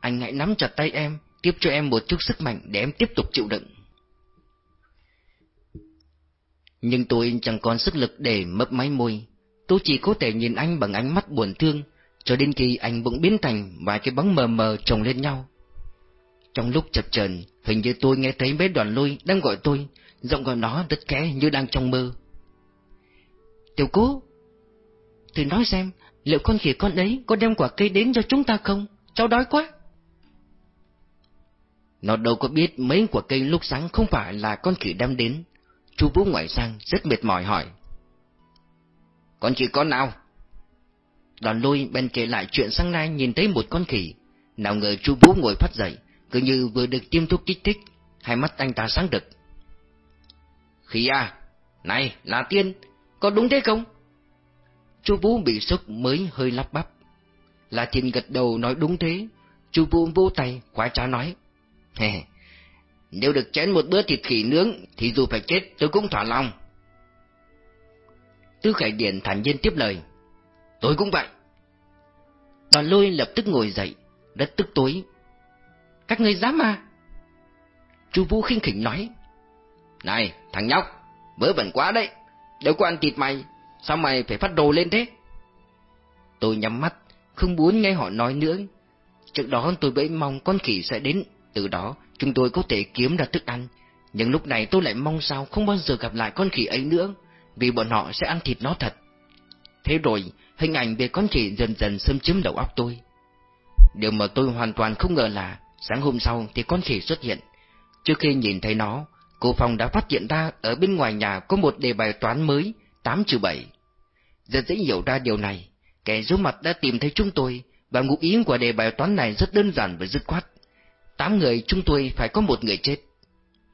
Anh hãy nắm chặt tay em, tiếp cho em một chút sức mạnh để em tiếp tục chịu đựng. Nhưng tôi chẳng còn sức lực để mấp máy môi, tôi chỉ có thể nhìn anh bằng ánh mắt buồn thương, cho đến khi anh bỗng biến thành vài cái bóng mờ mờ chồng lên nhau. Trong lúc chập chờn, hình như tôi nghe thấy mấy đoàn lôi đang gọi tôi, giọng gọi nó rất khẽ như đang trong mơ. Tiểu cố, thì nói xem, liệu con khỉ con ấy có đem quả cây đến cho chúng ta không? Cháu đói quá. Nó đâu có biết mấy quả cây lúc sáng không phải là con khỉ đem đến. Chú Vũ ngoại sang rất mệt mỏi hỏi. Con khỉ con nào? Đoàn lôi bên kể lại chuyện sáng nay nhìn thấy một con khỉ. Nào ngờ chú Vũ ngồi phát dậy, cứ như vừa được tiêm thuốc kích thích, hai mắt anh ta sáng đực. Khỉ à, này, là tiên, có đúng thế không? Chú Vũ bị sốc mới hơi lắp bắp. Là Thiên gật đầu nói đúng thế. Chú Vũ vô tay, khoái trá nói. Hè, nếu được chén một bữa thịt khỉ nướng, thì dù phải chết tôi cũng thỏa lòng. Tư Khải Điển thản nhiên tiếp lời. Tôi cũng vậy. Đoàn lôi lập tức ngồi dậy, rất tức tối. Các ngươi dám mà. Chú Vũ khinh khỉnh nói. Này, thằng nhóc, vớ bẩn quá đấy. Đâu có ăn thịt mày, sao mày phải phát đồ lên thế? Tôi nhắm mắt, không muốn nghe họ nói nữa. Trước đó tôi vẫn mong con khỉ sẽ đến, từ đó chúng tôi có thể kiếm ra thức ăn. Nhưng lúc này tôi lại mong sao không bao giờ gặp lại con khỉ ấy nữa, vì bọn họ sẽ ăn thịt nó thật. Thế rồi, hình ảnh về con chị dần dần xâm chiếm đầu óc tôi. Điều mà tôi hoàn toàn không ngờ là, sáng hôm sau thì con chị xuất hiện. Trước khi nhìn thấy nó, cô Phong đã phát hiện ra ở bên ngoài nhà có một đề bài toán mới, 8 trừ 7. Rất dễ hiểu ra điều này, kẻ giấu mặt đã tìm thấy chúng tôi, và ngụ ý của đề bài toán này rất đơn giản và dứt khoát. Tám người chúng tôi phải có một người chết.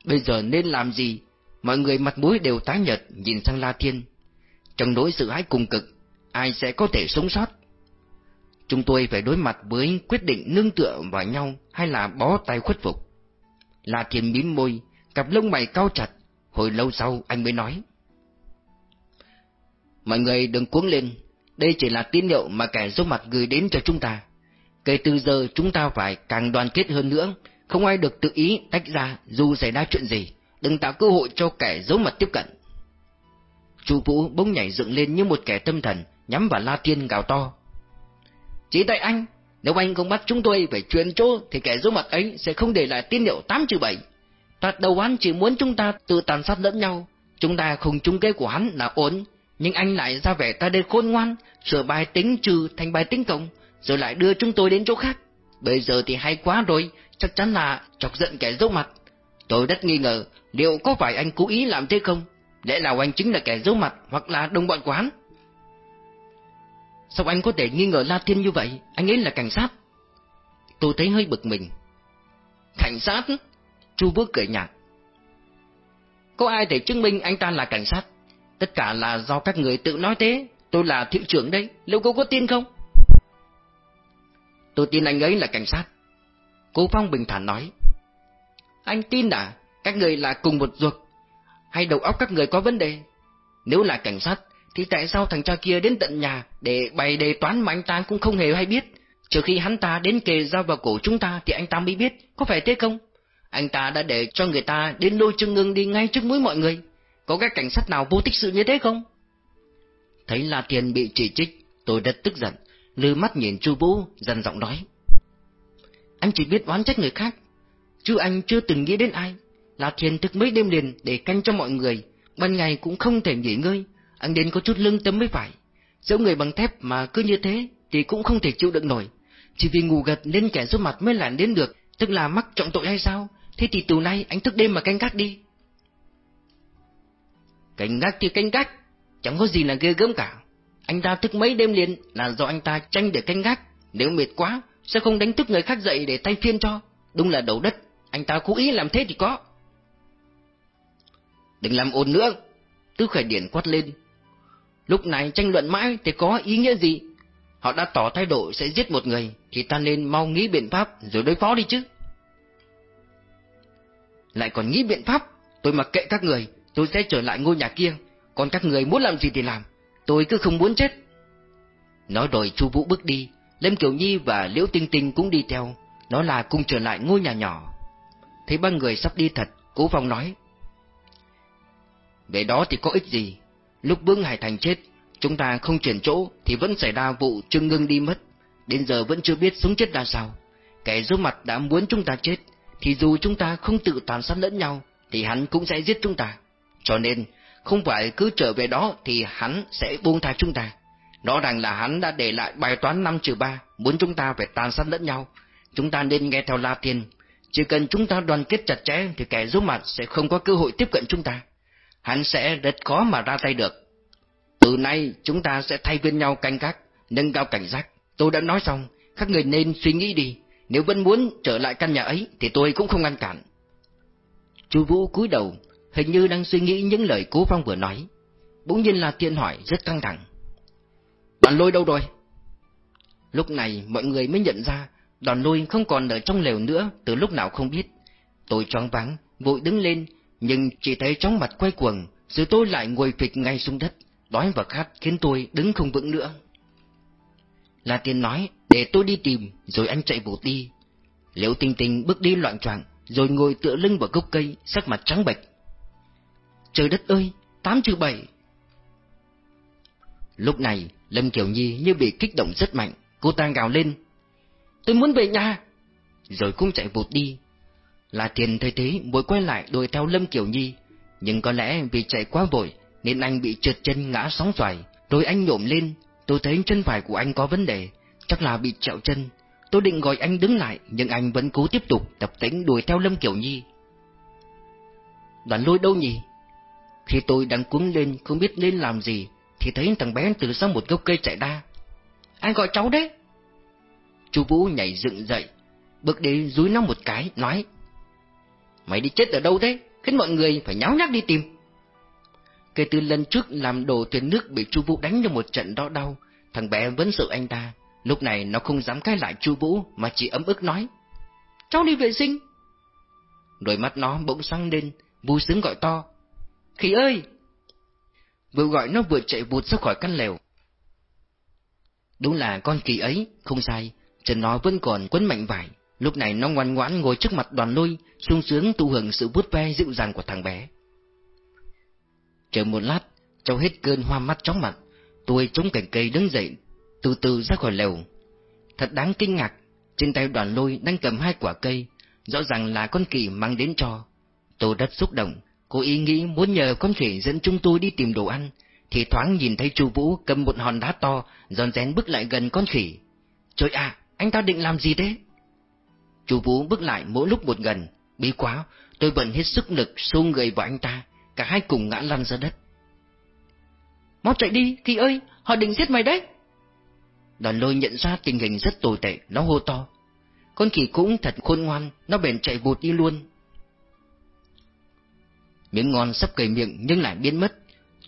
Bây giờ nên làm gì? Mọi người mặt mũi đều tái nhợt nhìn sang La Thiên. Trong nỗi sự hãi cùng cực, ai sẽ có thể sống sót? Chúng tôi phải đối mặt với quyết định nương tựa vào nhau hay là bó tay khuất phục. La Thiên mím môi, cặp lông mày cao chặt, hồi lâu sau anh mới nói. Mọi người đừng cuống lên, đây chỉ là tín hiệu mà kẻ giấu mặt gửi đến cho chúng ta. Kể từ giờ chúng ta phải càng đoàn kết hơn nữa, không ai được tự ý tách ra dù xảy ra chuyện gì, đừng tạo cơ hội cho kẻ giấu mặt tiếp cận. Chu Vũ bỗng nhảy dựng lên như một kẻ tâm thần, nhắm vào La Tiên gào to. Chỉ tại anh, nếu anh không bắt chúng tôi phải chuyển chỗ thì kẻ giấu mặt ấy sẽ không để lại tín hiệu 8 trừ 7. Tạt đầu hắn chỉ muốn chúng ta tự tàn sát lẫn nhau, chúng ta không chung kế của hắn là ổn, nhưng anh lại ra vẻ ta đây khôn ngoan, sửa bài tính trừ thành bài tính cộng, rồi lại đưa chúng tôi đến chỗ khác. Bây giờ thì hay quá rồi, chắc chắn là chọc giận kẻ giấu mặt. Tôi rất nghi ngờ, liệu có phải anh cố ý làm thế không? Lẽ nào anh chính là kẻ giấu mặt hoặc là đồng bọn của hắn? Sao anh có thể nghi ngờ La Thiên như vậy? Anh ấy là cảnh sát. Tôi thấy hơi bực mình. Cảnh sát? Chu Bước cười nhạt. Có ai thể chứng minh anh ta là cảnh sát? Tất cả là do các người tự nói thế. Tôi là thiệu trưởng đây, liệu cô có tin không? Tôi tin anh ấy là cảnh sát. Cô Phong bình thản nói. Anh tin à? Các người là cùng một ruột. Hay đầu óc các người có vấn đề? Nếu là cảnh sát, thì tại sao thằng cha kia đến tận nhà để bày đề toán mà anh ta cũng không hề hay biết? Trừ khi hắn ta đến kề dao vào cổ chúng ta thì anh ta mới biết, có phải thế không? Anh ta đã để cho người ta đến lôi chân ngưng đi ngay trước mũi mọi người. Có các cảnh sát nào vô tích sự như thế không? Thấy La Thiên bị chỉ trích, tôi rất tức giận, lư mắt nhìn Chu Vũ, dần giọng nói. Anh chỉ biết oán trách người khác, chứ anh chưa từng nghĩ đến ai. La Thiên thức mấy đêm liền để canh cho mọi người, ban ngày cũng không thể nghỉ ngơi, anh đến có chút lương tâm mới phải. Dẫu người bằng thép mà cứ như thế thì cũng không thể chịu đựng nổi. Chỉ vì ngủ gật nên kẻ giúp mặt mới lặn đến được, tức là mắc trọng tội hay sao? Thế thì từ nay anh thức đêm mà canh gác đi. Canh gác thì canh gác, chẳng có gì là ghê gớm cả. Anh ta thức mấy đêm liền là do anh ta tranh để canh gác, nếu mệt quá sẽ không đánh thức người khác dậy để thay phiên cho. Đúng là đầu đất, anh ta cố ý làm thế thì có. Đừng làm ồn nữa, Tư Khởi Điển quát lên. Lúc này tranh luận mãi thì có ý nghĩa gì? Họ đã tỏ thái độ sẽ giết một người, thì ta nên mau nghĩ biện pháp rồi đối phó đi chứ. Lại còn nghĩ biện pháp, tôi mặc kệ các người, tôi sẽ trở lại ngôi nhà kia, còn các người muốn làm gì thì làm, tôi cứ không muốn chết. Nói rồi Chu Vũ bước đi, Lâm Kiều Nhi và Liễu Tinh Tinh cũng đi theo, nó là cùng trở lại ngôi nhà nhỏ. Thấy ba người sắp đi thật, Cố Phong nói. Về đó thì có ích gì, lúc Vương Hải Thành chết, chúng ta không chuyển chỗ thì vẫn xảy ra vụ Trương Ngưng đi mất, đến giờ vẫn chưa biết sống chết ra sao. Kẻ giúp mặt đã muốn chúng ta chết, thì dù chúng ta không tự tàn sát lẫn nhau, thì hắn cũng sẽ giết chúng ta. Cho nên, không phải cứ trở về đó thì hắn sẽ buông tha chúng ta. đó rằng là hắn đã để lại bài toán 5 trừ 3, muốn chúng ta phải tàn sát lẫn nhau. Chúng ta nên nghe theo La Tiên. Chỉ cần chúng ta đoàn kết chặt chẽ thì kẻ giúp mặt sẽ không có cơ hội tiếp cận chúng ta. Hắn sẽ rất khó mà ra tay được. Từ nay chúng ta sẽ thay phiên nhau canh gác, nâng cao cảnh giác. Tôi đã nói xong, các người nên suy nghĩ đi. Nếu vẫn muốn trở lại căn nhà ấy thì tôi cũng không ngăn cản. Chu Vũ cúi đầu, hình như đang suy nghĩ những lời Cố Phong vừa nói. Bỗng nhiên là Tiên hỏi rất căng thẳng. Đoàn lôi đâu rồi? Lúc này mọi người mới nhận ra đoàn lôi không còn ở trong lều nữa từ lúc nào không biết. Tôi choáng váng, vội đứng lên, nhưng chỉ thấy chóng mặt quay cuồng, rồi tôi lại ngồi phịch ngay xuống đất, đói và khát khiến tôi đứng không vững nữa. La Tiên nói, để tôi đi tìm, rồi anh chạy vụt đi. Liễu Tinh Tinh bước đi loạn choạng, rồi ngồi tựa lưng vào gốc cây, sắc mặt trắng bệch. Trời đất ơi, tám trừ bảy. Lúc này, Lâm Kiều Nhi như bị kích động rất mạnh, cô ta gào lên. Tôi muốn về nhà! Rồi cũng chạy vụt đi. La Thiên thấy thế vội quay lại đuổi theo Lâm Kiều Nhi, nhưng có lẽ vì chạy quá vội nên anh bị trượt chân ngã sóng xoài, rồi anh nhổm lên, tôi thấy chân phải của anh có vấn đề, chắc là bị trẹo chân. Tôi định gọi anh đứng lại, nhưng anh vẫn cố tiếp tục tập tính đuổi theo Lâm Kiều Nhi. Đoàn lôi đâu nhỉ? Khi tôi đang cuống lên không biết nên làm gì, thì thấy thằng bé từ sau một gốc cây chạy ra. Anh gọi cháu đấy. Chú Vũ nhảy dựng dậy, bước đến dúi nó một cái, nói. Mày đi chết ở đâu thế? Khiến mọi người phải nháo nhác đi tìm. Kể từ lần trước làm đồ thuyền nước bị Chu Vũ đánh cho một trận đau đau, thằng bé vẫn sợ anh ta. Lúc này nó không dám cãi lại Chu Vũ mà chỉ ấm ức nói: "Cháu đi vệ sinh." Đôi mắt nó bỗng sáng lên, vui sướng gọi to: "Khỉ ơi!" Vừa gọi nó vừa chạy vụt ra khỏi căn lều. Đúng là con kỳ ấy, không sai, chân nó vẫn còn quấn mạnh vải. Lúc này nó ngoan ngoãn ngồi trước mặt đoàn lôi, sung sướng thụ hưởng sự vuốt ve dịu dàng của thằng bé. Chờ một lát, cháu hết cơn hoa mắt chóng mặt, tôi chống cành cây đứng dậy, từ từ ra khỏi lều. Thật đáng kinh ngạc, trên tay đoàn lôi đang cầm hai quả cây, rõ ràng là con kỳ mang đến cho. Tôi rất xúc động, cô ý nghĩ muốn nhờ con khỉ dẫn chúng tôi đi tìm đồ ăn, thì thoáng nhìn thấy chu Vũ cầm một hòn đá to, giòn rén bước lại gần con khỉ. Trời ạ, anh ta định làm gì thế? Chu Vũ bước lại mỗi lúc một gần, bí quá, tôi bận hết sức lực xô người vào anh ta, cả hai cùng ngã lăn ra đất. Mau chạy đi, Kỳ ơi, họ định giết mày đấy. Đoàn lôi nhận ra tình hình rất tồi tệ, nó hô to. Con kỳ cũng thật khôn ngoan, nó bèn chạy vụt đi luôn. Miếng ngon sắp cầy miệng nhưng lại biến mất.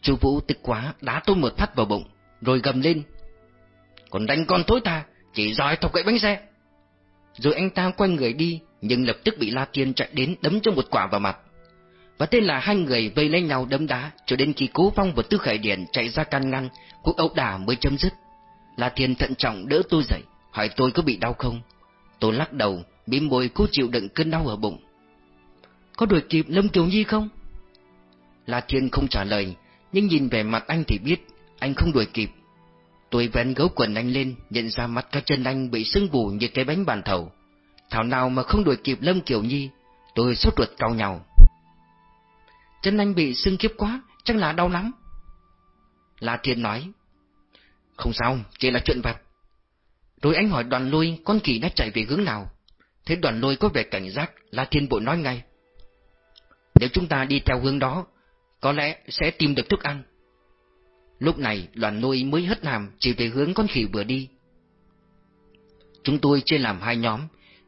Chu Vũ tức quá đá tôi một phát vào bụng, rồi gầm lên. Còn đánh con thối ta, chỉ giỏi thọc gậy bánh xe. Rồi anh ta quay người đi, nhưng lập tức bị La Tiên chạy đến đấm cho một quả vào mặt. Và tên là hai người vây lấy nhau đấm đá cho đến khi Cố Phong và Tư Khải Điển chạy ra can ngăn, cuộc ẩu đả mới chấm dứt. La Thiên thận trọng đỡ tôi dậy, hỏi tôi có bị đau không. Tôi lắc đầu, bím môi cố chịu đựng cơn đau ở bụng. Có đuổi kịp Lâm Kiều Nhi không? La Thiên không trả lời, nhưng nhìn về mặt anh thì biết, anh không đuổi kịp. Tôi vén gấu quần anh lên, nhận ra mặt các chân anh bị sưng vù như cái bánh bàn thầu. Thảo nào mà không đuổi kịp Lâm Kiều Nhi, tôi sốt ruột cau nhau. Chân anh bị sưng kiếp quá, chắc là đau lắm. La Thiên nói, không sao, chỉ là chuyện vặt. Rồi anh hỏi đoàn lôi con kỳ đã chạy về hướng nào. Thế đoàn lôi có vẻ cảnh giác, La Thiên bội nói ngay. Nếu chúng ta đi theo hướng đó, có lẽ sẽ tìm được thức ăn. Lúc này đoàn nuôi mới hất hàm chỉ về hướng con khỉ vừa đi. Chúng tôi chia làm hai nhóm,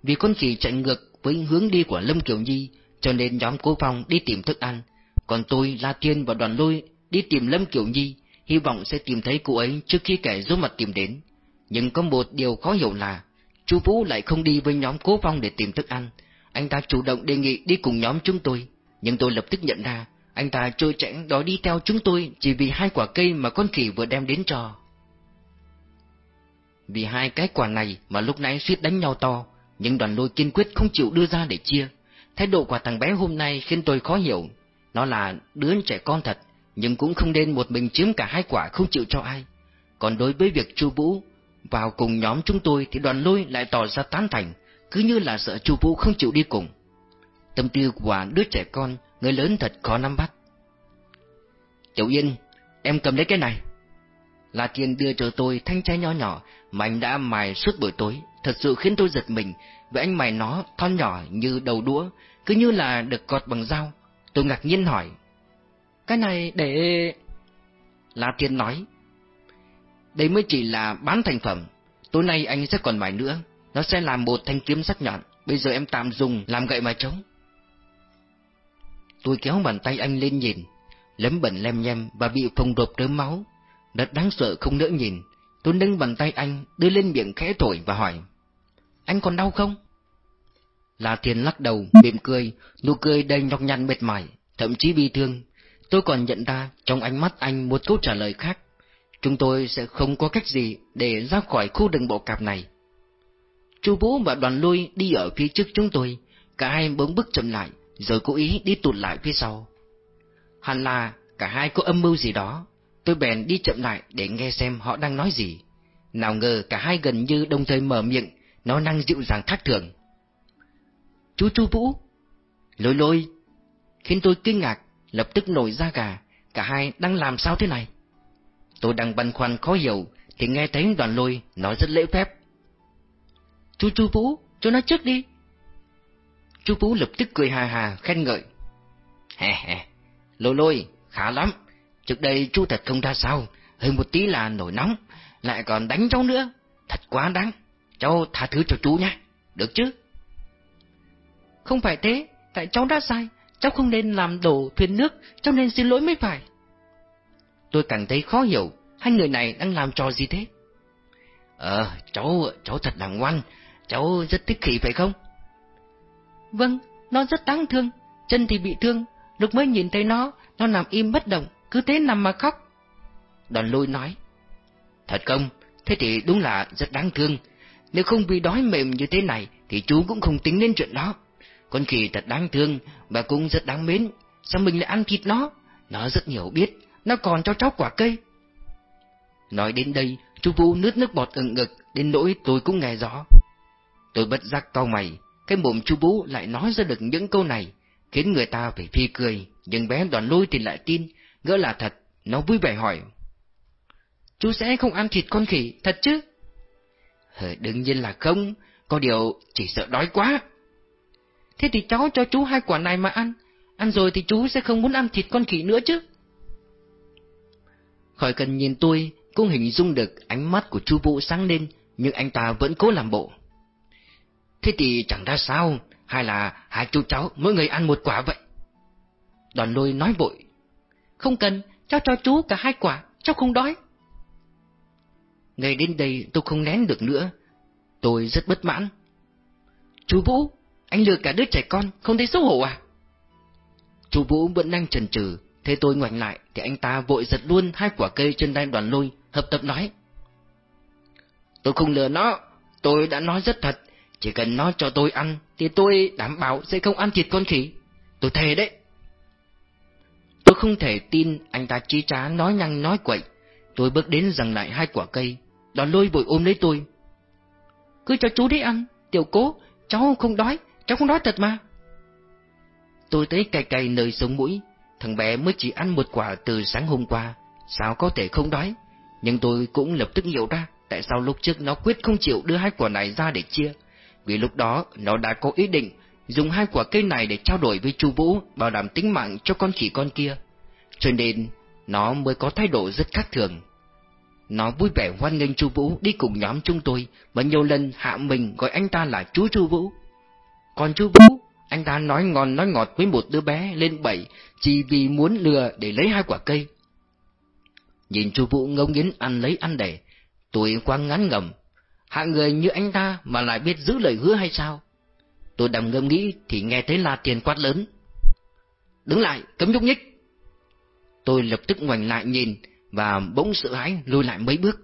vì con khỉ chạy ngược với hướng đi của Lâm Kiều Nhi, cho nên nhóm cố phong đi tìm thức ăn, còn tôi, La Thiên và đoàn lôi đi tìm Lâm Kiều Nhi, hy vọng sẽ tìm thấy cô ấy trước khi kẻ giấu mặt tìm đến. Nhưng có một điều khó hiểu là, chú Vũ lại không đi với nhóm cố phong để tìm thức ăn, anh ta chủ động đề nghị đi cùng nhóm chúng tôi, nhưng tôi lập tức nhận ra, anh ta trôi chẽn đó đi theo chúng tôi chỉ vì hai quả cây mà con khỉ vừa đem đến cho. Vì hai cái quả này mà lúc nãy suýt đánh nhau to, nhưng đoàn lôi kiên quyết không chịu đưa ra để chia. Thái độ của thằng bé hôm nay khiến tôi khó hiểu. Nó là đứa trẻ con thật, nhưng cũng không nên một mình chiếm cả hai quả không chịu cho ai. Còn đối với việc Chu Vũ vào cùng nhóm chúng tôi thì đoàn lôi lại tỏ ra tán thành, cứ như là sợ Chu Vũ không chịu đi cùng. Tâm tư của đứa trẻ con, người lớn thật khó nắm bắt. Tiểu Yên, em cầm lấy cái này. La Thiên đưa cho tôi thanh chai nhỏ nhỏ mà anh đã mài suốt buổi tối, thật sự khiến tôi giật mình, vì anh mài nó thon nhỏ như đầu đũa, cứ như là được cọt bằng dao. Tôi ngạc nhiên hỏi, cái này để... La Thiên nói, đây mới chỉ là bán thành phẩm, tối nay anh sẽ còn mài nữa, nó sẽ làm một thanh kiếm sắc nhọn, bây giờ em tạm dùng làm gậy mà trống. Tôi kéo bàn tay anh lên nhìn, lấm bẩn lem nhem và bị phồng rộp đớm máu. Đất đáng sợ không nỡ nhìn, tôi nâng bàn tay anh đưa lên miệng khẽ thổi và hỏi. Anh còn đau không? La Thiên lắc đầu, mỉm cười, nụ cười đầy nhọc nhằn mệt mỏi, thậm chí bi thương. Tôi còn nhận ra trong ánh mắt anh một câu trả lời khác. Chúng tôi sẽ không có cách gì để ra khỏi khu rừng bộ cạp này. Chu Vũ và đoàn lui đi ở phía trước chúng tôi, cả hai bỗng bước chậm lại, rồi cố ý đi tụt lại phía sau. Hẳn là cả hai có âm mưu gì đó, tôi bèn đi chậm lại để nghe xem họ đang nói gì. Nào ngờ cả hai gần như đồng thời mở miệng, nó năng dịu dàng khác thường. Chú Chu Vũ! Lôi lôi! Khiến tôi kinh ngạc, lập tức nổi da gà, cả hai đang làm sao thế này? Tôi đang băn khoăn khó hiểu, thì nghe thấy đoàn lôi nói rất lễ phép. Chú Chu Vũ, cho nó trước đi. Chú Phú lập tức cười hà hà, khen ngợi. Hè hè, lôi lôi, khá lắm. Trước đây chú thật không ra sao, hơi một tí là nổi nóng, lại còn đánh cháu nữa. Thật quá đáng, cháu tha thứ cho chú nhé, được chứ? Không phải thế, tại cháu đã sai, cháu không nên làm đổ thuyền nước, cháu nên xin lỗi mới phải. Tôi càng thấy khó hiểu, hai người này đang làm trò gì thế? Ờ, cháu, cháu thật là ngoan, cháu rất thích khỉ phải không? Vâng, nó rất đáng thương, chân thì bị thương, lúc mới nhìn thấy nó, nó nằm im bất động, cứ thế nằm mà khóc. Đoàn lôi nói, thật không, thế thì đúng là rất đáng thương, nếu không bị đói mềm như thế này thì chú cũng không tính đến chuyện đó. Con khỉ thật đáng thương và cũng rất đáng mến, sao mình lại ăn thịt nó? Nó rất hiểu biết, nó còn cho cháu quả cây. Nói đến đây, chú Vũ nước nước bọt ừng ngực, đến nỗi tôi cũng nghe rõ. Tôi bất giác cau mày, cái mồm chú Vũ lại nói ra được những câu này, khiến người ta phải phi cười, nhưng bé đoàn lôi thì lại tin, ngỡ là thật, nó vui vẻ hỏi. Chú sẽ không ăn thịt con khỉ, thật chứ? Hờ, đương nhiên là không, có điều chỉ sợ đói quá. Thế thì cháu cho chú hai quả này mà ăn, ăn rồi thì chú sẽ không muốn ăn thịt con khỉ nữa chứ. Khỏi cần nhìn tôi, cũng hình dung được ánh mắt của chú Vũ sáng lên, nhưng anh ta vẫn cố làm bộ. Thế thì chẳng ra sao, hay là hai chú cháu mỗi người ăn một quả vậy? Đoàn lôi nói vội. Không cần, cháu cho chú cả hai quả, cháu không đói. Ngày đến đây tôi không nén được nữa. Tôi rất bất mãn. Chú Vũ, anh lừa cả đứa trẻ con, không thấy xấu hổ à? Chú Vũ vẫn đang chần chừ, thế tôi ngoảnh lại thì anh ta vội giật luôn hai quả cây trên tay đoàn lôi, hợp tập nói. Tôi không lừa nó, tôi đã nói rất thật, chỉ cần nó cho tôi ăn thì tôi đảm bảo sẽ không ăn thịt con khỉ. Tôi thề đấy. Tôi không thể tin anh ta trí trá nói nhăng nói quậy. Tôi bước đến giằng lại hai quả cây, đòn lôi vội ôm lấy tôi. Cứ cho chú đi ăn, tiểu cố, cháu không đói, cháu không đói thật mà. Tôi thấy cay cay nơi sống mũi, thằng bé mới chỉ ăn một quả từ sáng hôm qua, sao có thể không đói, nhưng tôi cũng lập tức hiểu ra tại sao lúc trước nó quyết không chịu đưa hai quả này ra để chia, vì lúc đó nó đã có ý định dùng hai quả cây này để trao đổi với Chu Vũ, bảo đảm tính mạng cho con khỉ con kia. Cho nên nó mới có thái độ rất khác thường. Nó vui vẻ hoan nghênh Chu Vũ đi cùng nhóm chúng tôi và nhiều lần hạ mình gọi anh ta là chú Chu Vũ. Còn Chu Vũ, anh ta nói ngon nói ngọt với một đứa bé lên bảy chỉ vì muốn lừa để lấy hai quả cây. Nhìn Chu Vũ ngấu nghiến ăn lấy ăn để, tôi quăng ngắn ngầm. Hạng người như anh ta mà lại biết giữ lời hứa hay sao? Tôi đầm ngâm nghĩ thì nghe thấy La Tiền quát lớn. Đứng lại, cấm nhúc nhích. Tôi lập tức ngoảnh lại nhìn và bỗng sợ hãi lùi lại mấy bước.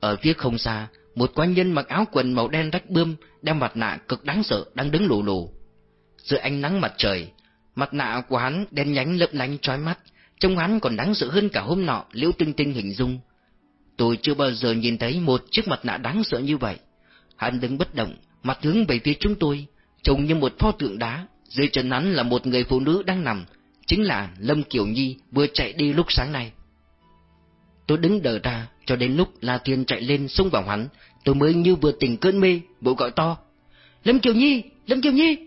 Ở phía không xa, một quan nhân mặc áo quần màu đen rách bươm, đeo mặt nạ cực đáng sợ đang đứng lù lù. Dưới ánh nắng mặt trời, mặt nạ của hắn đen nhánh lấp lánh trói mắt, trông hắn còn đáng sợ hơn cả hôm nọ Liễu Tinh Tinh hình dung. Tôi chưa bao giờ nhìn thấy một chiếc mặt nạ đáng sợ như vậy. Hắn đứng bất động, mặt hướng về phía chúng tôi, trông như một pho tượng đá, dưới chân hắn là một người phụ nữ đang nằm, chính là Lâm Kiều Nhi vừa chạy đi lúc sáng nay. Tôi đứng đờ ra, cho đến lúc La Thiên chạy lên xông vào hắn, tôi mới như vừa tỉnh cơn mê, bộ gọi to. Lâm Kiều Nhi! Lâm Kiều Nhi!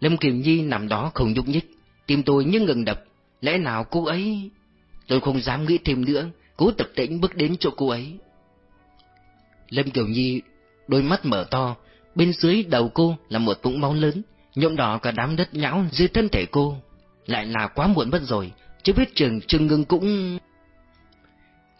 Lâm Kiều Nhi nằm đó không nhúc nhích, tim tôi như ngừng đập, lẽ nào cô ấy... Tôi không dám nghĩ thêm nữa, cố tập tĩnh bước đến chỗ cô ấy. Lâm Kiều Nhi đôi mắt mở to, bên dưới đầu cô là một vũng máu lớn, nhuộm đỏ cả đám đất nhão dưới thân thể cô. Lại là quá muộn mất rồi, chứ biết trường Trương Ngưng cũng...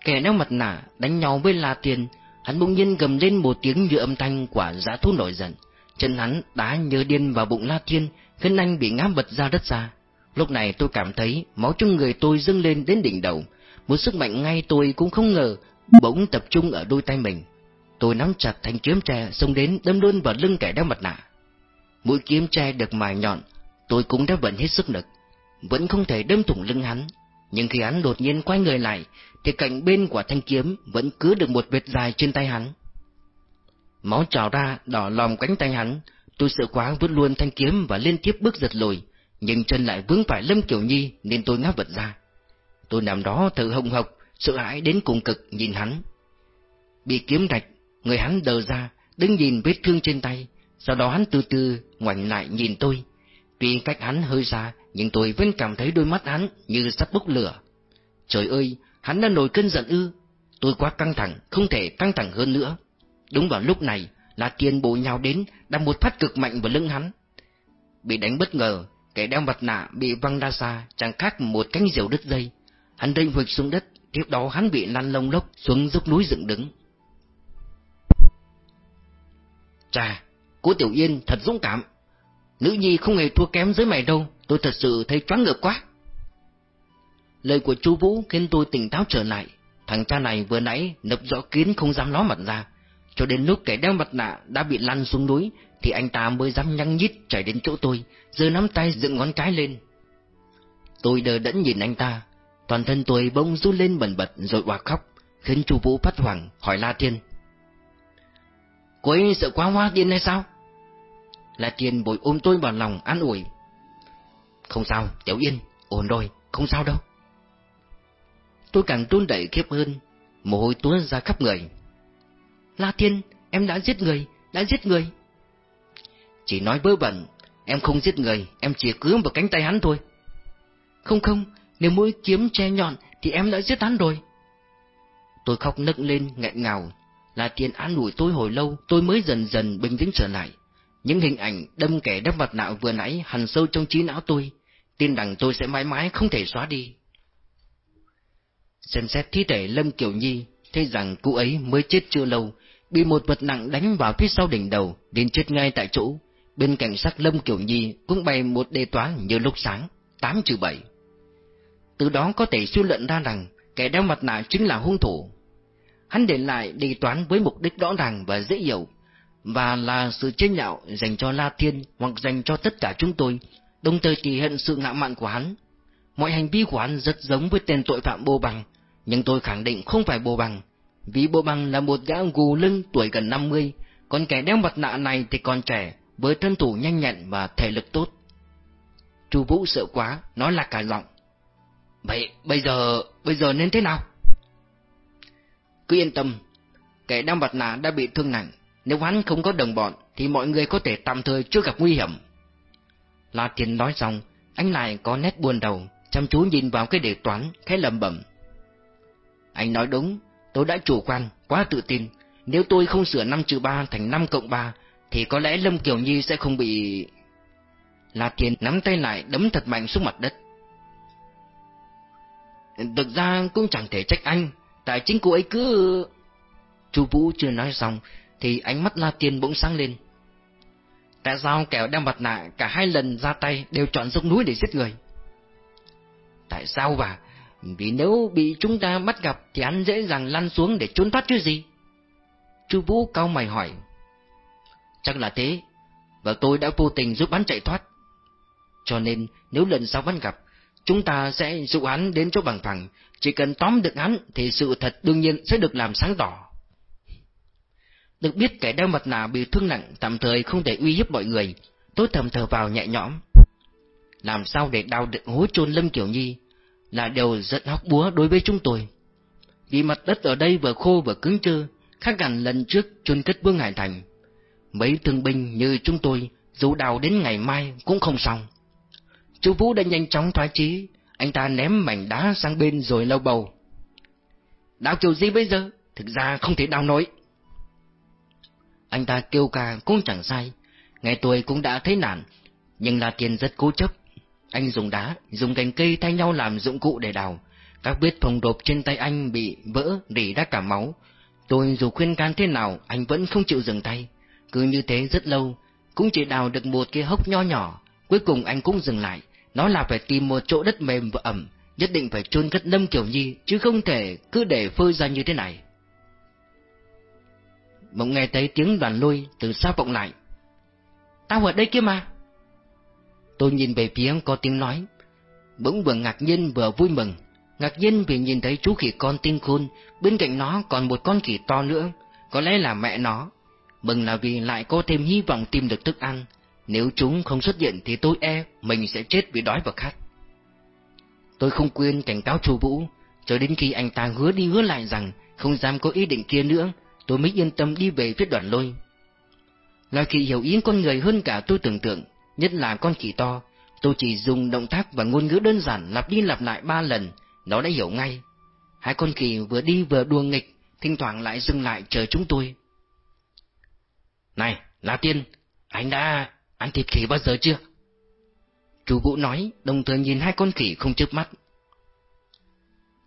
Kẻ đeo mặt nạ đánh nhau với La Tiền, hắn bỗng nhiên gầm lên một tiếng như âm thanh quả giá thú nổi giận. Chân hắn đá nhớ điên vào bụng La Thiên, khiến anh bị ngã bật ra đất ra. Lúc này tôi cảm thấy máu trong người tôi dâng lên đến đỉnh đầu, một sức mạnh ngay tôi cũng không ngờ bỗng tập trung ở đôi tay mình. Tôi nắm chặt thanh kiếm tre xông đến đâm luôn vào lưng kẻ đeo mặt nạ. Mũi kiếm tre được mài nhọn, tôi cũng đã vận hết sức lực, vẫn không thể đâm thủng lưng hắn. Nhưng khi hắn đột nhiên quay người lại, thì cạnh bên của thanh kiếm vẫn cứ được một vệt dài trên tay hắn. Máu trào ra đỏ lòm cánh tay hắn, tôi sợ quá vứt luôn thanh kiếm và liên tiếp bước giật lùi, nhưng chân lại vướng phải Lâm Kiều Nhi nên tôi ngáp vật ra. Tôi nằm đó thở hồng hộc, sợ hãi đến cùng cực nhìn hắn. Bị kiếm rạch, người hắn đờ ra, đứng nhìn vết thương trên tay, sau đó hắn từ từ ngoảnh lại nhìn tôi. Tuy cách hắn hơi xa, nhưng tôi vẫn cảm thấy đôi mắt hắn như sắp bốc lửa. Trời ơi, hắn đã nổi cơn giận ư. Tôi quá căng thẳng, không thể căng thẳng hơn nữa. Đúng vào lúc này, là tiền bộ nhào đến, đâm một phát cực mạnh vào lưng hắn. Bị đánh bất ngờ, kẻ đeo mặt nạ bị văng ra xa, chẳng khác một cánh diều đứt dây. Hắn rơi huỵch xuống đất, tiếp đó hắn bị lăn lông lốc xuống dốc núi dựng đứng. Chà, cô Tiểu Yên thật dũng cảm. Nữ nhi không hề thua kém dưới mày đâu, tôi thật sự thấy choáng ngợp quá. Lời của chú Vũ khiến tôi tỉnh táo trở lại. Thằng cha này vừa nãy nập rõ kiến không dám ló mặt ra. Cho đến lúc kẻ đeo mặt nạ đã bị lăn xuống núi, thì anh ta mới dám nhăn nhít chạy đến chỗ tôi, giơ nắm tay dựng ngón cái lên. Tôi đờ đẫn nhìn anh ta, toàn thân tôi bỗng run lên bẩn bật rồi oà khóc, khiến chú Vũ phát hoảng hỏi La Thiên. Cô ấy sợ quá hoa điên hay sao? La Thiên bồi ôm tôi vào lòng an ủi. Không sao, Tiểu Yên, ổn rồi, không sao đâu. Tôi càng run đẩy khiếp hơn, mồ hôi túa ra khắp người. La Thiên, em đã giết người, đã giết người. Chỉ nói bớ bẩn, em không giết người, em chỉ cứa vào cánh tay hắn thôi. Không không, nếu mũi kiếm che nhọn thì em đã giết hắn rồi. Tôi khóc nức lên nghẹn ngào, là tiền an ủi tôi hồi lâu tôi mới dần dần bình tĩnh trở lại. Những hình ảnh đâm kẻ đắp mặt nạ vừa nãy hằn sâu trong trí não tôi, tin rằng tôi sẽ mãi mãi không thể xóa đi. Xem xét thi thể Lâm Kiều Nhi, thấy rằng cô ấy mới chết chưa lâu, bị một vật nặng đánh vào phía sau đỉnh đầu, đến chết ngay tại chỗ. Bên cạnh xác Lâm Kiều Nhi cũng bày một đề toán như lúc sáng, 8 trừ 7. Từ đó có thể suy luận ra rằng kẻ đeo mặt nạ chính là hung thủ. Hắn để lại đề toán với mục đích rõ ràng và dễ hiểu, và là sự chế nhạo dành cho La Thiên hoặc dành cho tất cả chúng tôi, đồng thời thì hiện sự ngạo mạn của hắn. Mọi hành vi của hắn rất giống với tên tội phạm bô bằng, nhưng tôi khẳng định không phải Bồ Bằng, vì Bồ Bằng là một gã gù lưng tuổi gần 50, còn kẻ đeo mặt nạ này thì còn trẻ, với thân thủ nhanh nhẹn và thể lực tốt. Chu Vũ sợ quá, nói là cả giọng. Vậy bây giờ, bây giờ nên thế nào? Cứ yên tâm, kẻ đeo mặt nạ đã bị thương nặng, nếu hắn không có đồng bọn thì mọi người có thể tạm thời chưa gặp nguy hiểm. La Thiên nói xong, anh lại có nét buồn đầu, chăm chú nhìn vào cái đề toán, khẽ lầm bẩm. Anh nói đúng, tôi đã chủ quan, quá tự tin. Nếu tôi không sửa 5 trừ 3 thành 5 cộng 3, thì có lẽ Lâm Kiều Nhi sẽ không bị... La Thiên nắm tay lại đấm thật mạnh xuống mặt đất. Thực ra cũng chẳng thể trách anh, tại chính cô ấy cứ... Chu Vũ chưa nói xong, thì ánh mắt La Tiên bỗng sáng lên. Tại sao kẻo đeo mặt nạ cả hai lần ra tay đều chọn dốc núi để giết người? Tại sao và vì nếu bị chúng ta bắt gặp thì hắn dễ dàng lăn xuống để trốn thoát chứ gì? Chu Vũ cao mày hỏi. Chắc là thế, và tôi đã vô tình giúp hắn chạy thoát. Cho nên nếu lần sau bắt gặp, chúng ta sẽ dụ hắn đến chỗ bằng phẳng, chỉ cần tóm được hắn thì sự thật đương nhiên sẽ được làm sáng tỏ. Được biết kẻ đeo mặt nạ bị thương nặng tạm thời không thể uy hiếp mọi người, tôi thầm thở vào nhẹ nhõm. Làm sao để đào được hố chôn Lâm Kiểu Nhi là điều rất hóc búa đối với chúng tôi. Vì mặt đất ở đây vừa khô vừa cứng trơ, khác hẳn lần trước chôn cất Vương Hải Thành. Mấy thương binh như chúng tôi, dù đào đến ngày mai cũng không xong. Chú Vũ đã nhanh chóng thoái chí, anh ta ném mảnh đá sang bên rồi lau bầu. Đào kiểu gì bây giờ? Thực ra không thể đào nổi. Anh ta kêu ca cũng chẳng sai, ngày tôi cũng đã thấy nản, nhưng là tiền rất cố chấp. Anh dùng đá, dùng cành cây thay nhau làm dụng cụ để đào. Các vết phồng đột trên tay anh bị vỡ, rỉ ra cả máu. Tôi dù khuyên can thế nào, anh vẫn không chịu dừng tay. Cứ như thế rất lâu, cũng chỉ đào được một cái hốc nho nhỏ. Cuối cùng anh cũng dừng lại, nó là phải tìm một chỗ đất mềm và ẩm, nhất định phải chôn cất Lâm kiều Nhi, chứ không thể cứ để phơi ra như thế này. Bỗng nghe thấy tiếng đoàn lôi từ xa vọng lại. Tao ở đây kia mà. Tôi nhìn về phía có tiếng nói, bỗng vừa ngạc nhiên vừa vui mừng. Ngạc nhiên vì nhìn thấy chú khỉ con tinh khôn, bên cạnh nó còn một con khỉ to nữa, có lẽ là mẹ nó. Mừng là vì lại có thêm hy vọng tìm được thức ăn, nếu chúng không xuất hiện thì tôi e mình sẽ chết vì đói và khát. Tôi không quên cảnh cáo chú Vũ, cho đến khi anh ta hứa đi hứa lại rằng không dám có ý định kia nữa, tôi mới yên tâm đi về phía đoàn lôi. Loài kỳ hiểu ý con người hơn cả tôi tưởng tượng, nhất là con kỳ to. Tôi chỉ dùng động tác và ngôn ngữ đơn giản lặp đi lặp lại ba lần, nó đã hiểu ngay. Hai con kỳ vừa đi vừa đùa nghịch, thỉnh thoảng lại dừng lại chờ chúng tôi. Này, La Tiên, anh đã ăn thịt khỉ bao giờ chưa? Chú Vũ nói, đồng thời nhìn hai con khỉ không chớp mắt.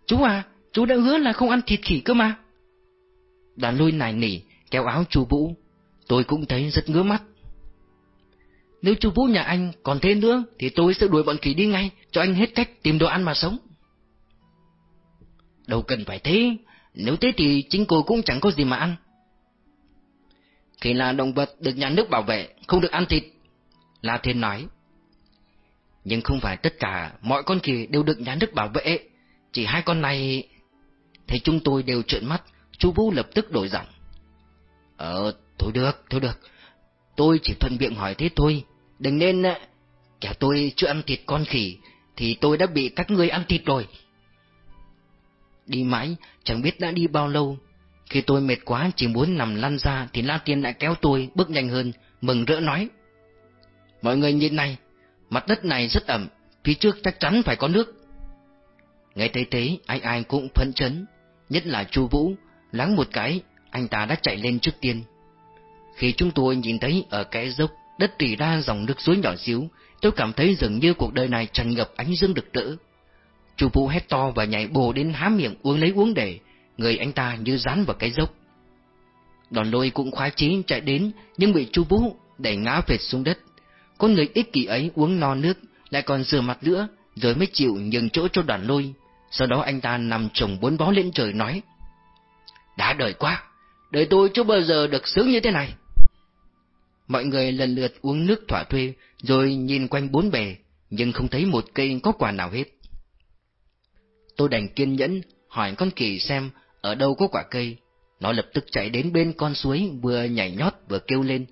Chú à, chú đã hứa là không ăn thịt khỉ cơ mà. Đoàn lôi nài nỉ, kéo áo chú Vũ. Tôi cũng thấy rất ngứa mắt. Nếu chú Vũ nhà anh còn thế nữa, thì tôi sẽ đuổi bọn khỉ đi ngay, cho anh hết cách tìm đồ ăn mà sống. Đâu cần phải thế, nếu thế thì chính cô cũng chẳng có gì mà ăn. Khỉ là động vật được nhà nước bảo vệ, không được ăn thịt. La Thiên nói. Nhưng không phải tất cả mọi con khỉ đều được nhà nước bảo vệ, chỉ hai con này... Thấy chúng tôi đều trợn mắt, chú Vũ lập tức đổi giọng. Ờ, thôi được, thôi được. Tôi chỉ thuận miệng hỏi thế thôi. Đừng nên... Ờ, Kẻ tôi chưa ăn thịt con khỉ, thì tôi đã bị các ngươi ăn thịt rồi. Đi mãi, chẳng biết đã đi bao lâu. Khi tôi mệt quá chỉ muốn nằm lăn ra thì La Tiên đã kéo tôi bước nhanh hơn, mừng rỡ nói. Mọi người nhìn này, mặt đất này rất ẩm, phía trước chắc chắn phải có nước. Nghe thấy thế, ai ai cũng phấn chấn, nhất là Chu Vũ, lắng một cái, anh ta đã chạy lên trước tiên. Khi chúng tôi nhìn thấy ở cái dốc, đất tỉ ra dòng nước suối nhỏ xíu, tôi cảm thấy dường như cuộc đời này tràn ngập ánh dương rực rỡ. Chu Vũ hét to và nhảy bồ đến há miệng uống lấy uống để, người anh ta như dán vào cái dốc. Đòn lôi cũng khoái chí chạy đến, nhưng bị Chu Vũ đẩy ngã phệt xuống đất. Con người ích kỷ ấy uống no nước, lại còn rửa mặt nữa, rồi mới chịu nhường chỗ cho đoàn lôi. Sau đó anh ta nằm chồng bốn bó lên trời nói. Đã đời quá, đời tôi chưa bao giờ được sướng như thế này. Mọi người lần lượt uống nước thỏa thuê, rồi nhìn quanh bốn bề, nhưng không thấy một cây có quả nào hết. Tôi đành kiên nhẫn, hỏi con kỳ xem ở đâu có quả cây. Nó lập tức chạy đến bên con suối vừa nhảy nhót vừa kêu lên.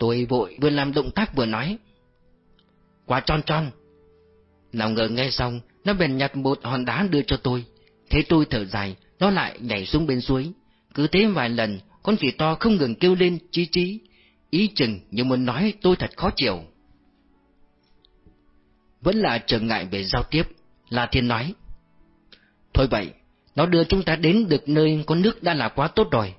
Tôi vội vừa làm động tác vừa nói. Quả tròn tròn. Nào ngờ nghe xong, nó bèn nhặt một hòn đá đưa cho tôi. Thế tôi thở dài, nó lại nhảy xuống bên suối. Cứ thế vài lần, con khỉ to không ngừng kêu lên chí chí. Ý chừng như muốn nói tôi thật khó chịu. Vẫn là trở ngại về giao tiếp, là thiên nói. Thôi vậy, nó đưa chúng ta đến được nơi có nước đã là quá tốt rồi.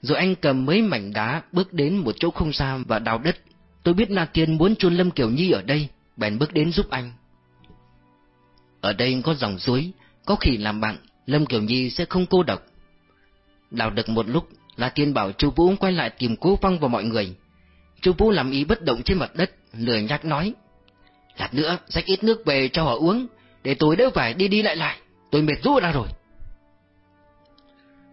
Rồi anh cầm mấy mảnh đá bước đến một chỗ không xa và đào đất. Tôi biết La Tiên muốn chôn Lâm Kiều Nhi ở đây, bèn bước đến giúp anh. Ở đây có dòng suối, có khỉ làm bạn, Lâm Kiều Nhi sẽ không cô độc. Đào được một lúc, La Tiên bảo chú Vũ quay lại tìm cố phong và mọi người. Chú Vũ làm ý bất động trên mặt đất, lười nhắc nói. Lát nữa, xách ít nước về cho họ uống, để tôi đỡ phải đi đi lại lại, tôi mệt rũ ra rồi.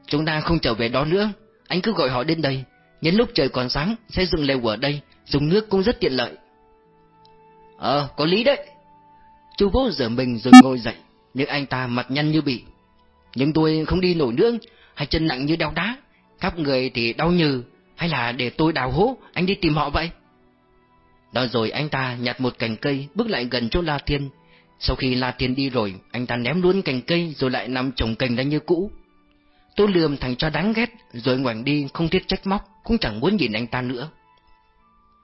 Chúng ta không trở về đó nữa, anh cứ gọi họ đến đây, nhân lúc trời còn sáng sẽ dựng lều ở đây, dùng nước cũng rất tiện lợi. Ờ, có lý đấy. Chú Vũ rửa mình rồi ngồi dậy, nhưng anh ta mặt nhăn như bị. Nhưng tôi không đi nổi nữa, hai chân nặng như đeo đá, các người thì đau nhừ, hay là để tôi đào hố, anh đi tìm họ vậy? Đó rồi anh ta nhặt một cành cây bước lại gần chỗ La Thiên. Sau khi La Thiên đi rồi, anh ta ném luôn cành cây rồi lại nằm trồng cành ra như cũ. Tôi lườm thằng cho đáng ghét, rồi ngoảnh đi không thiết trách móc, cũng chẳng muốn nhìn anh ta nữa.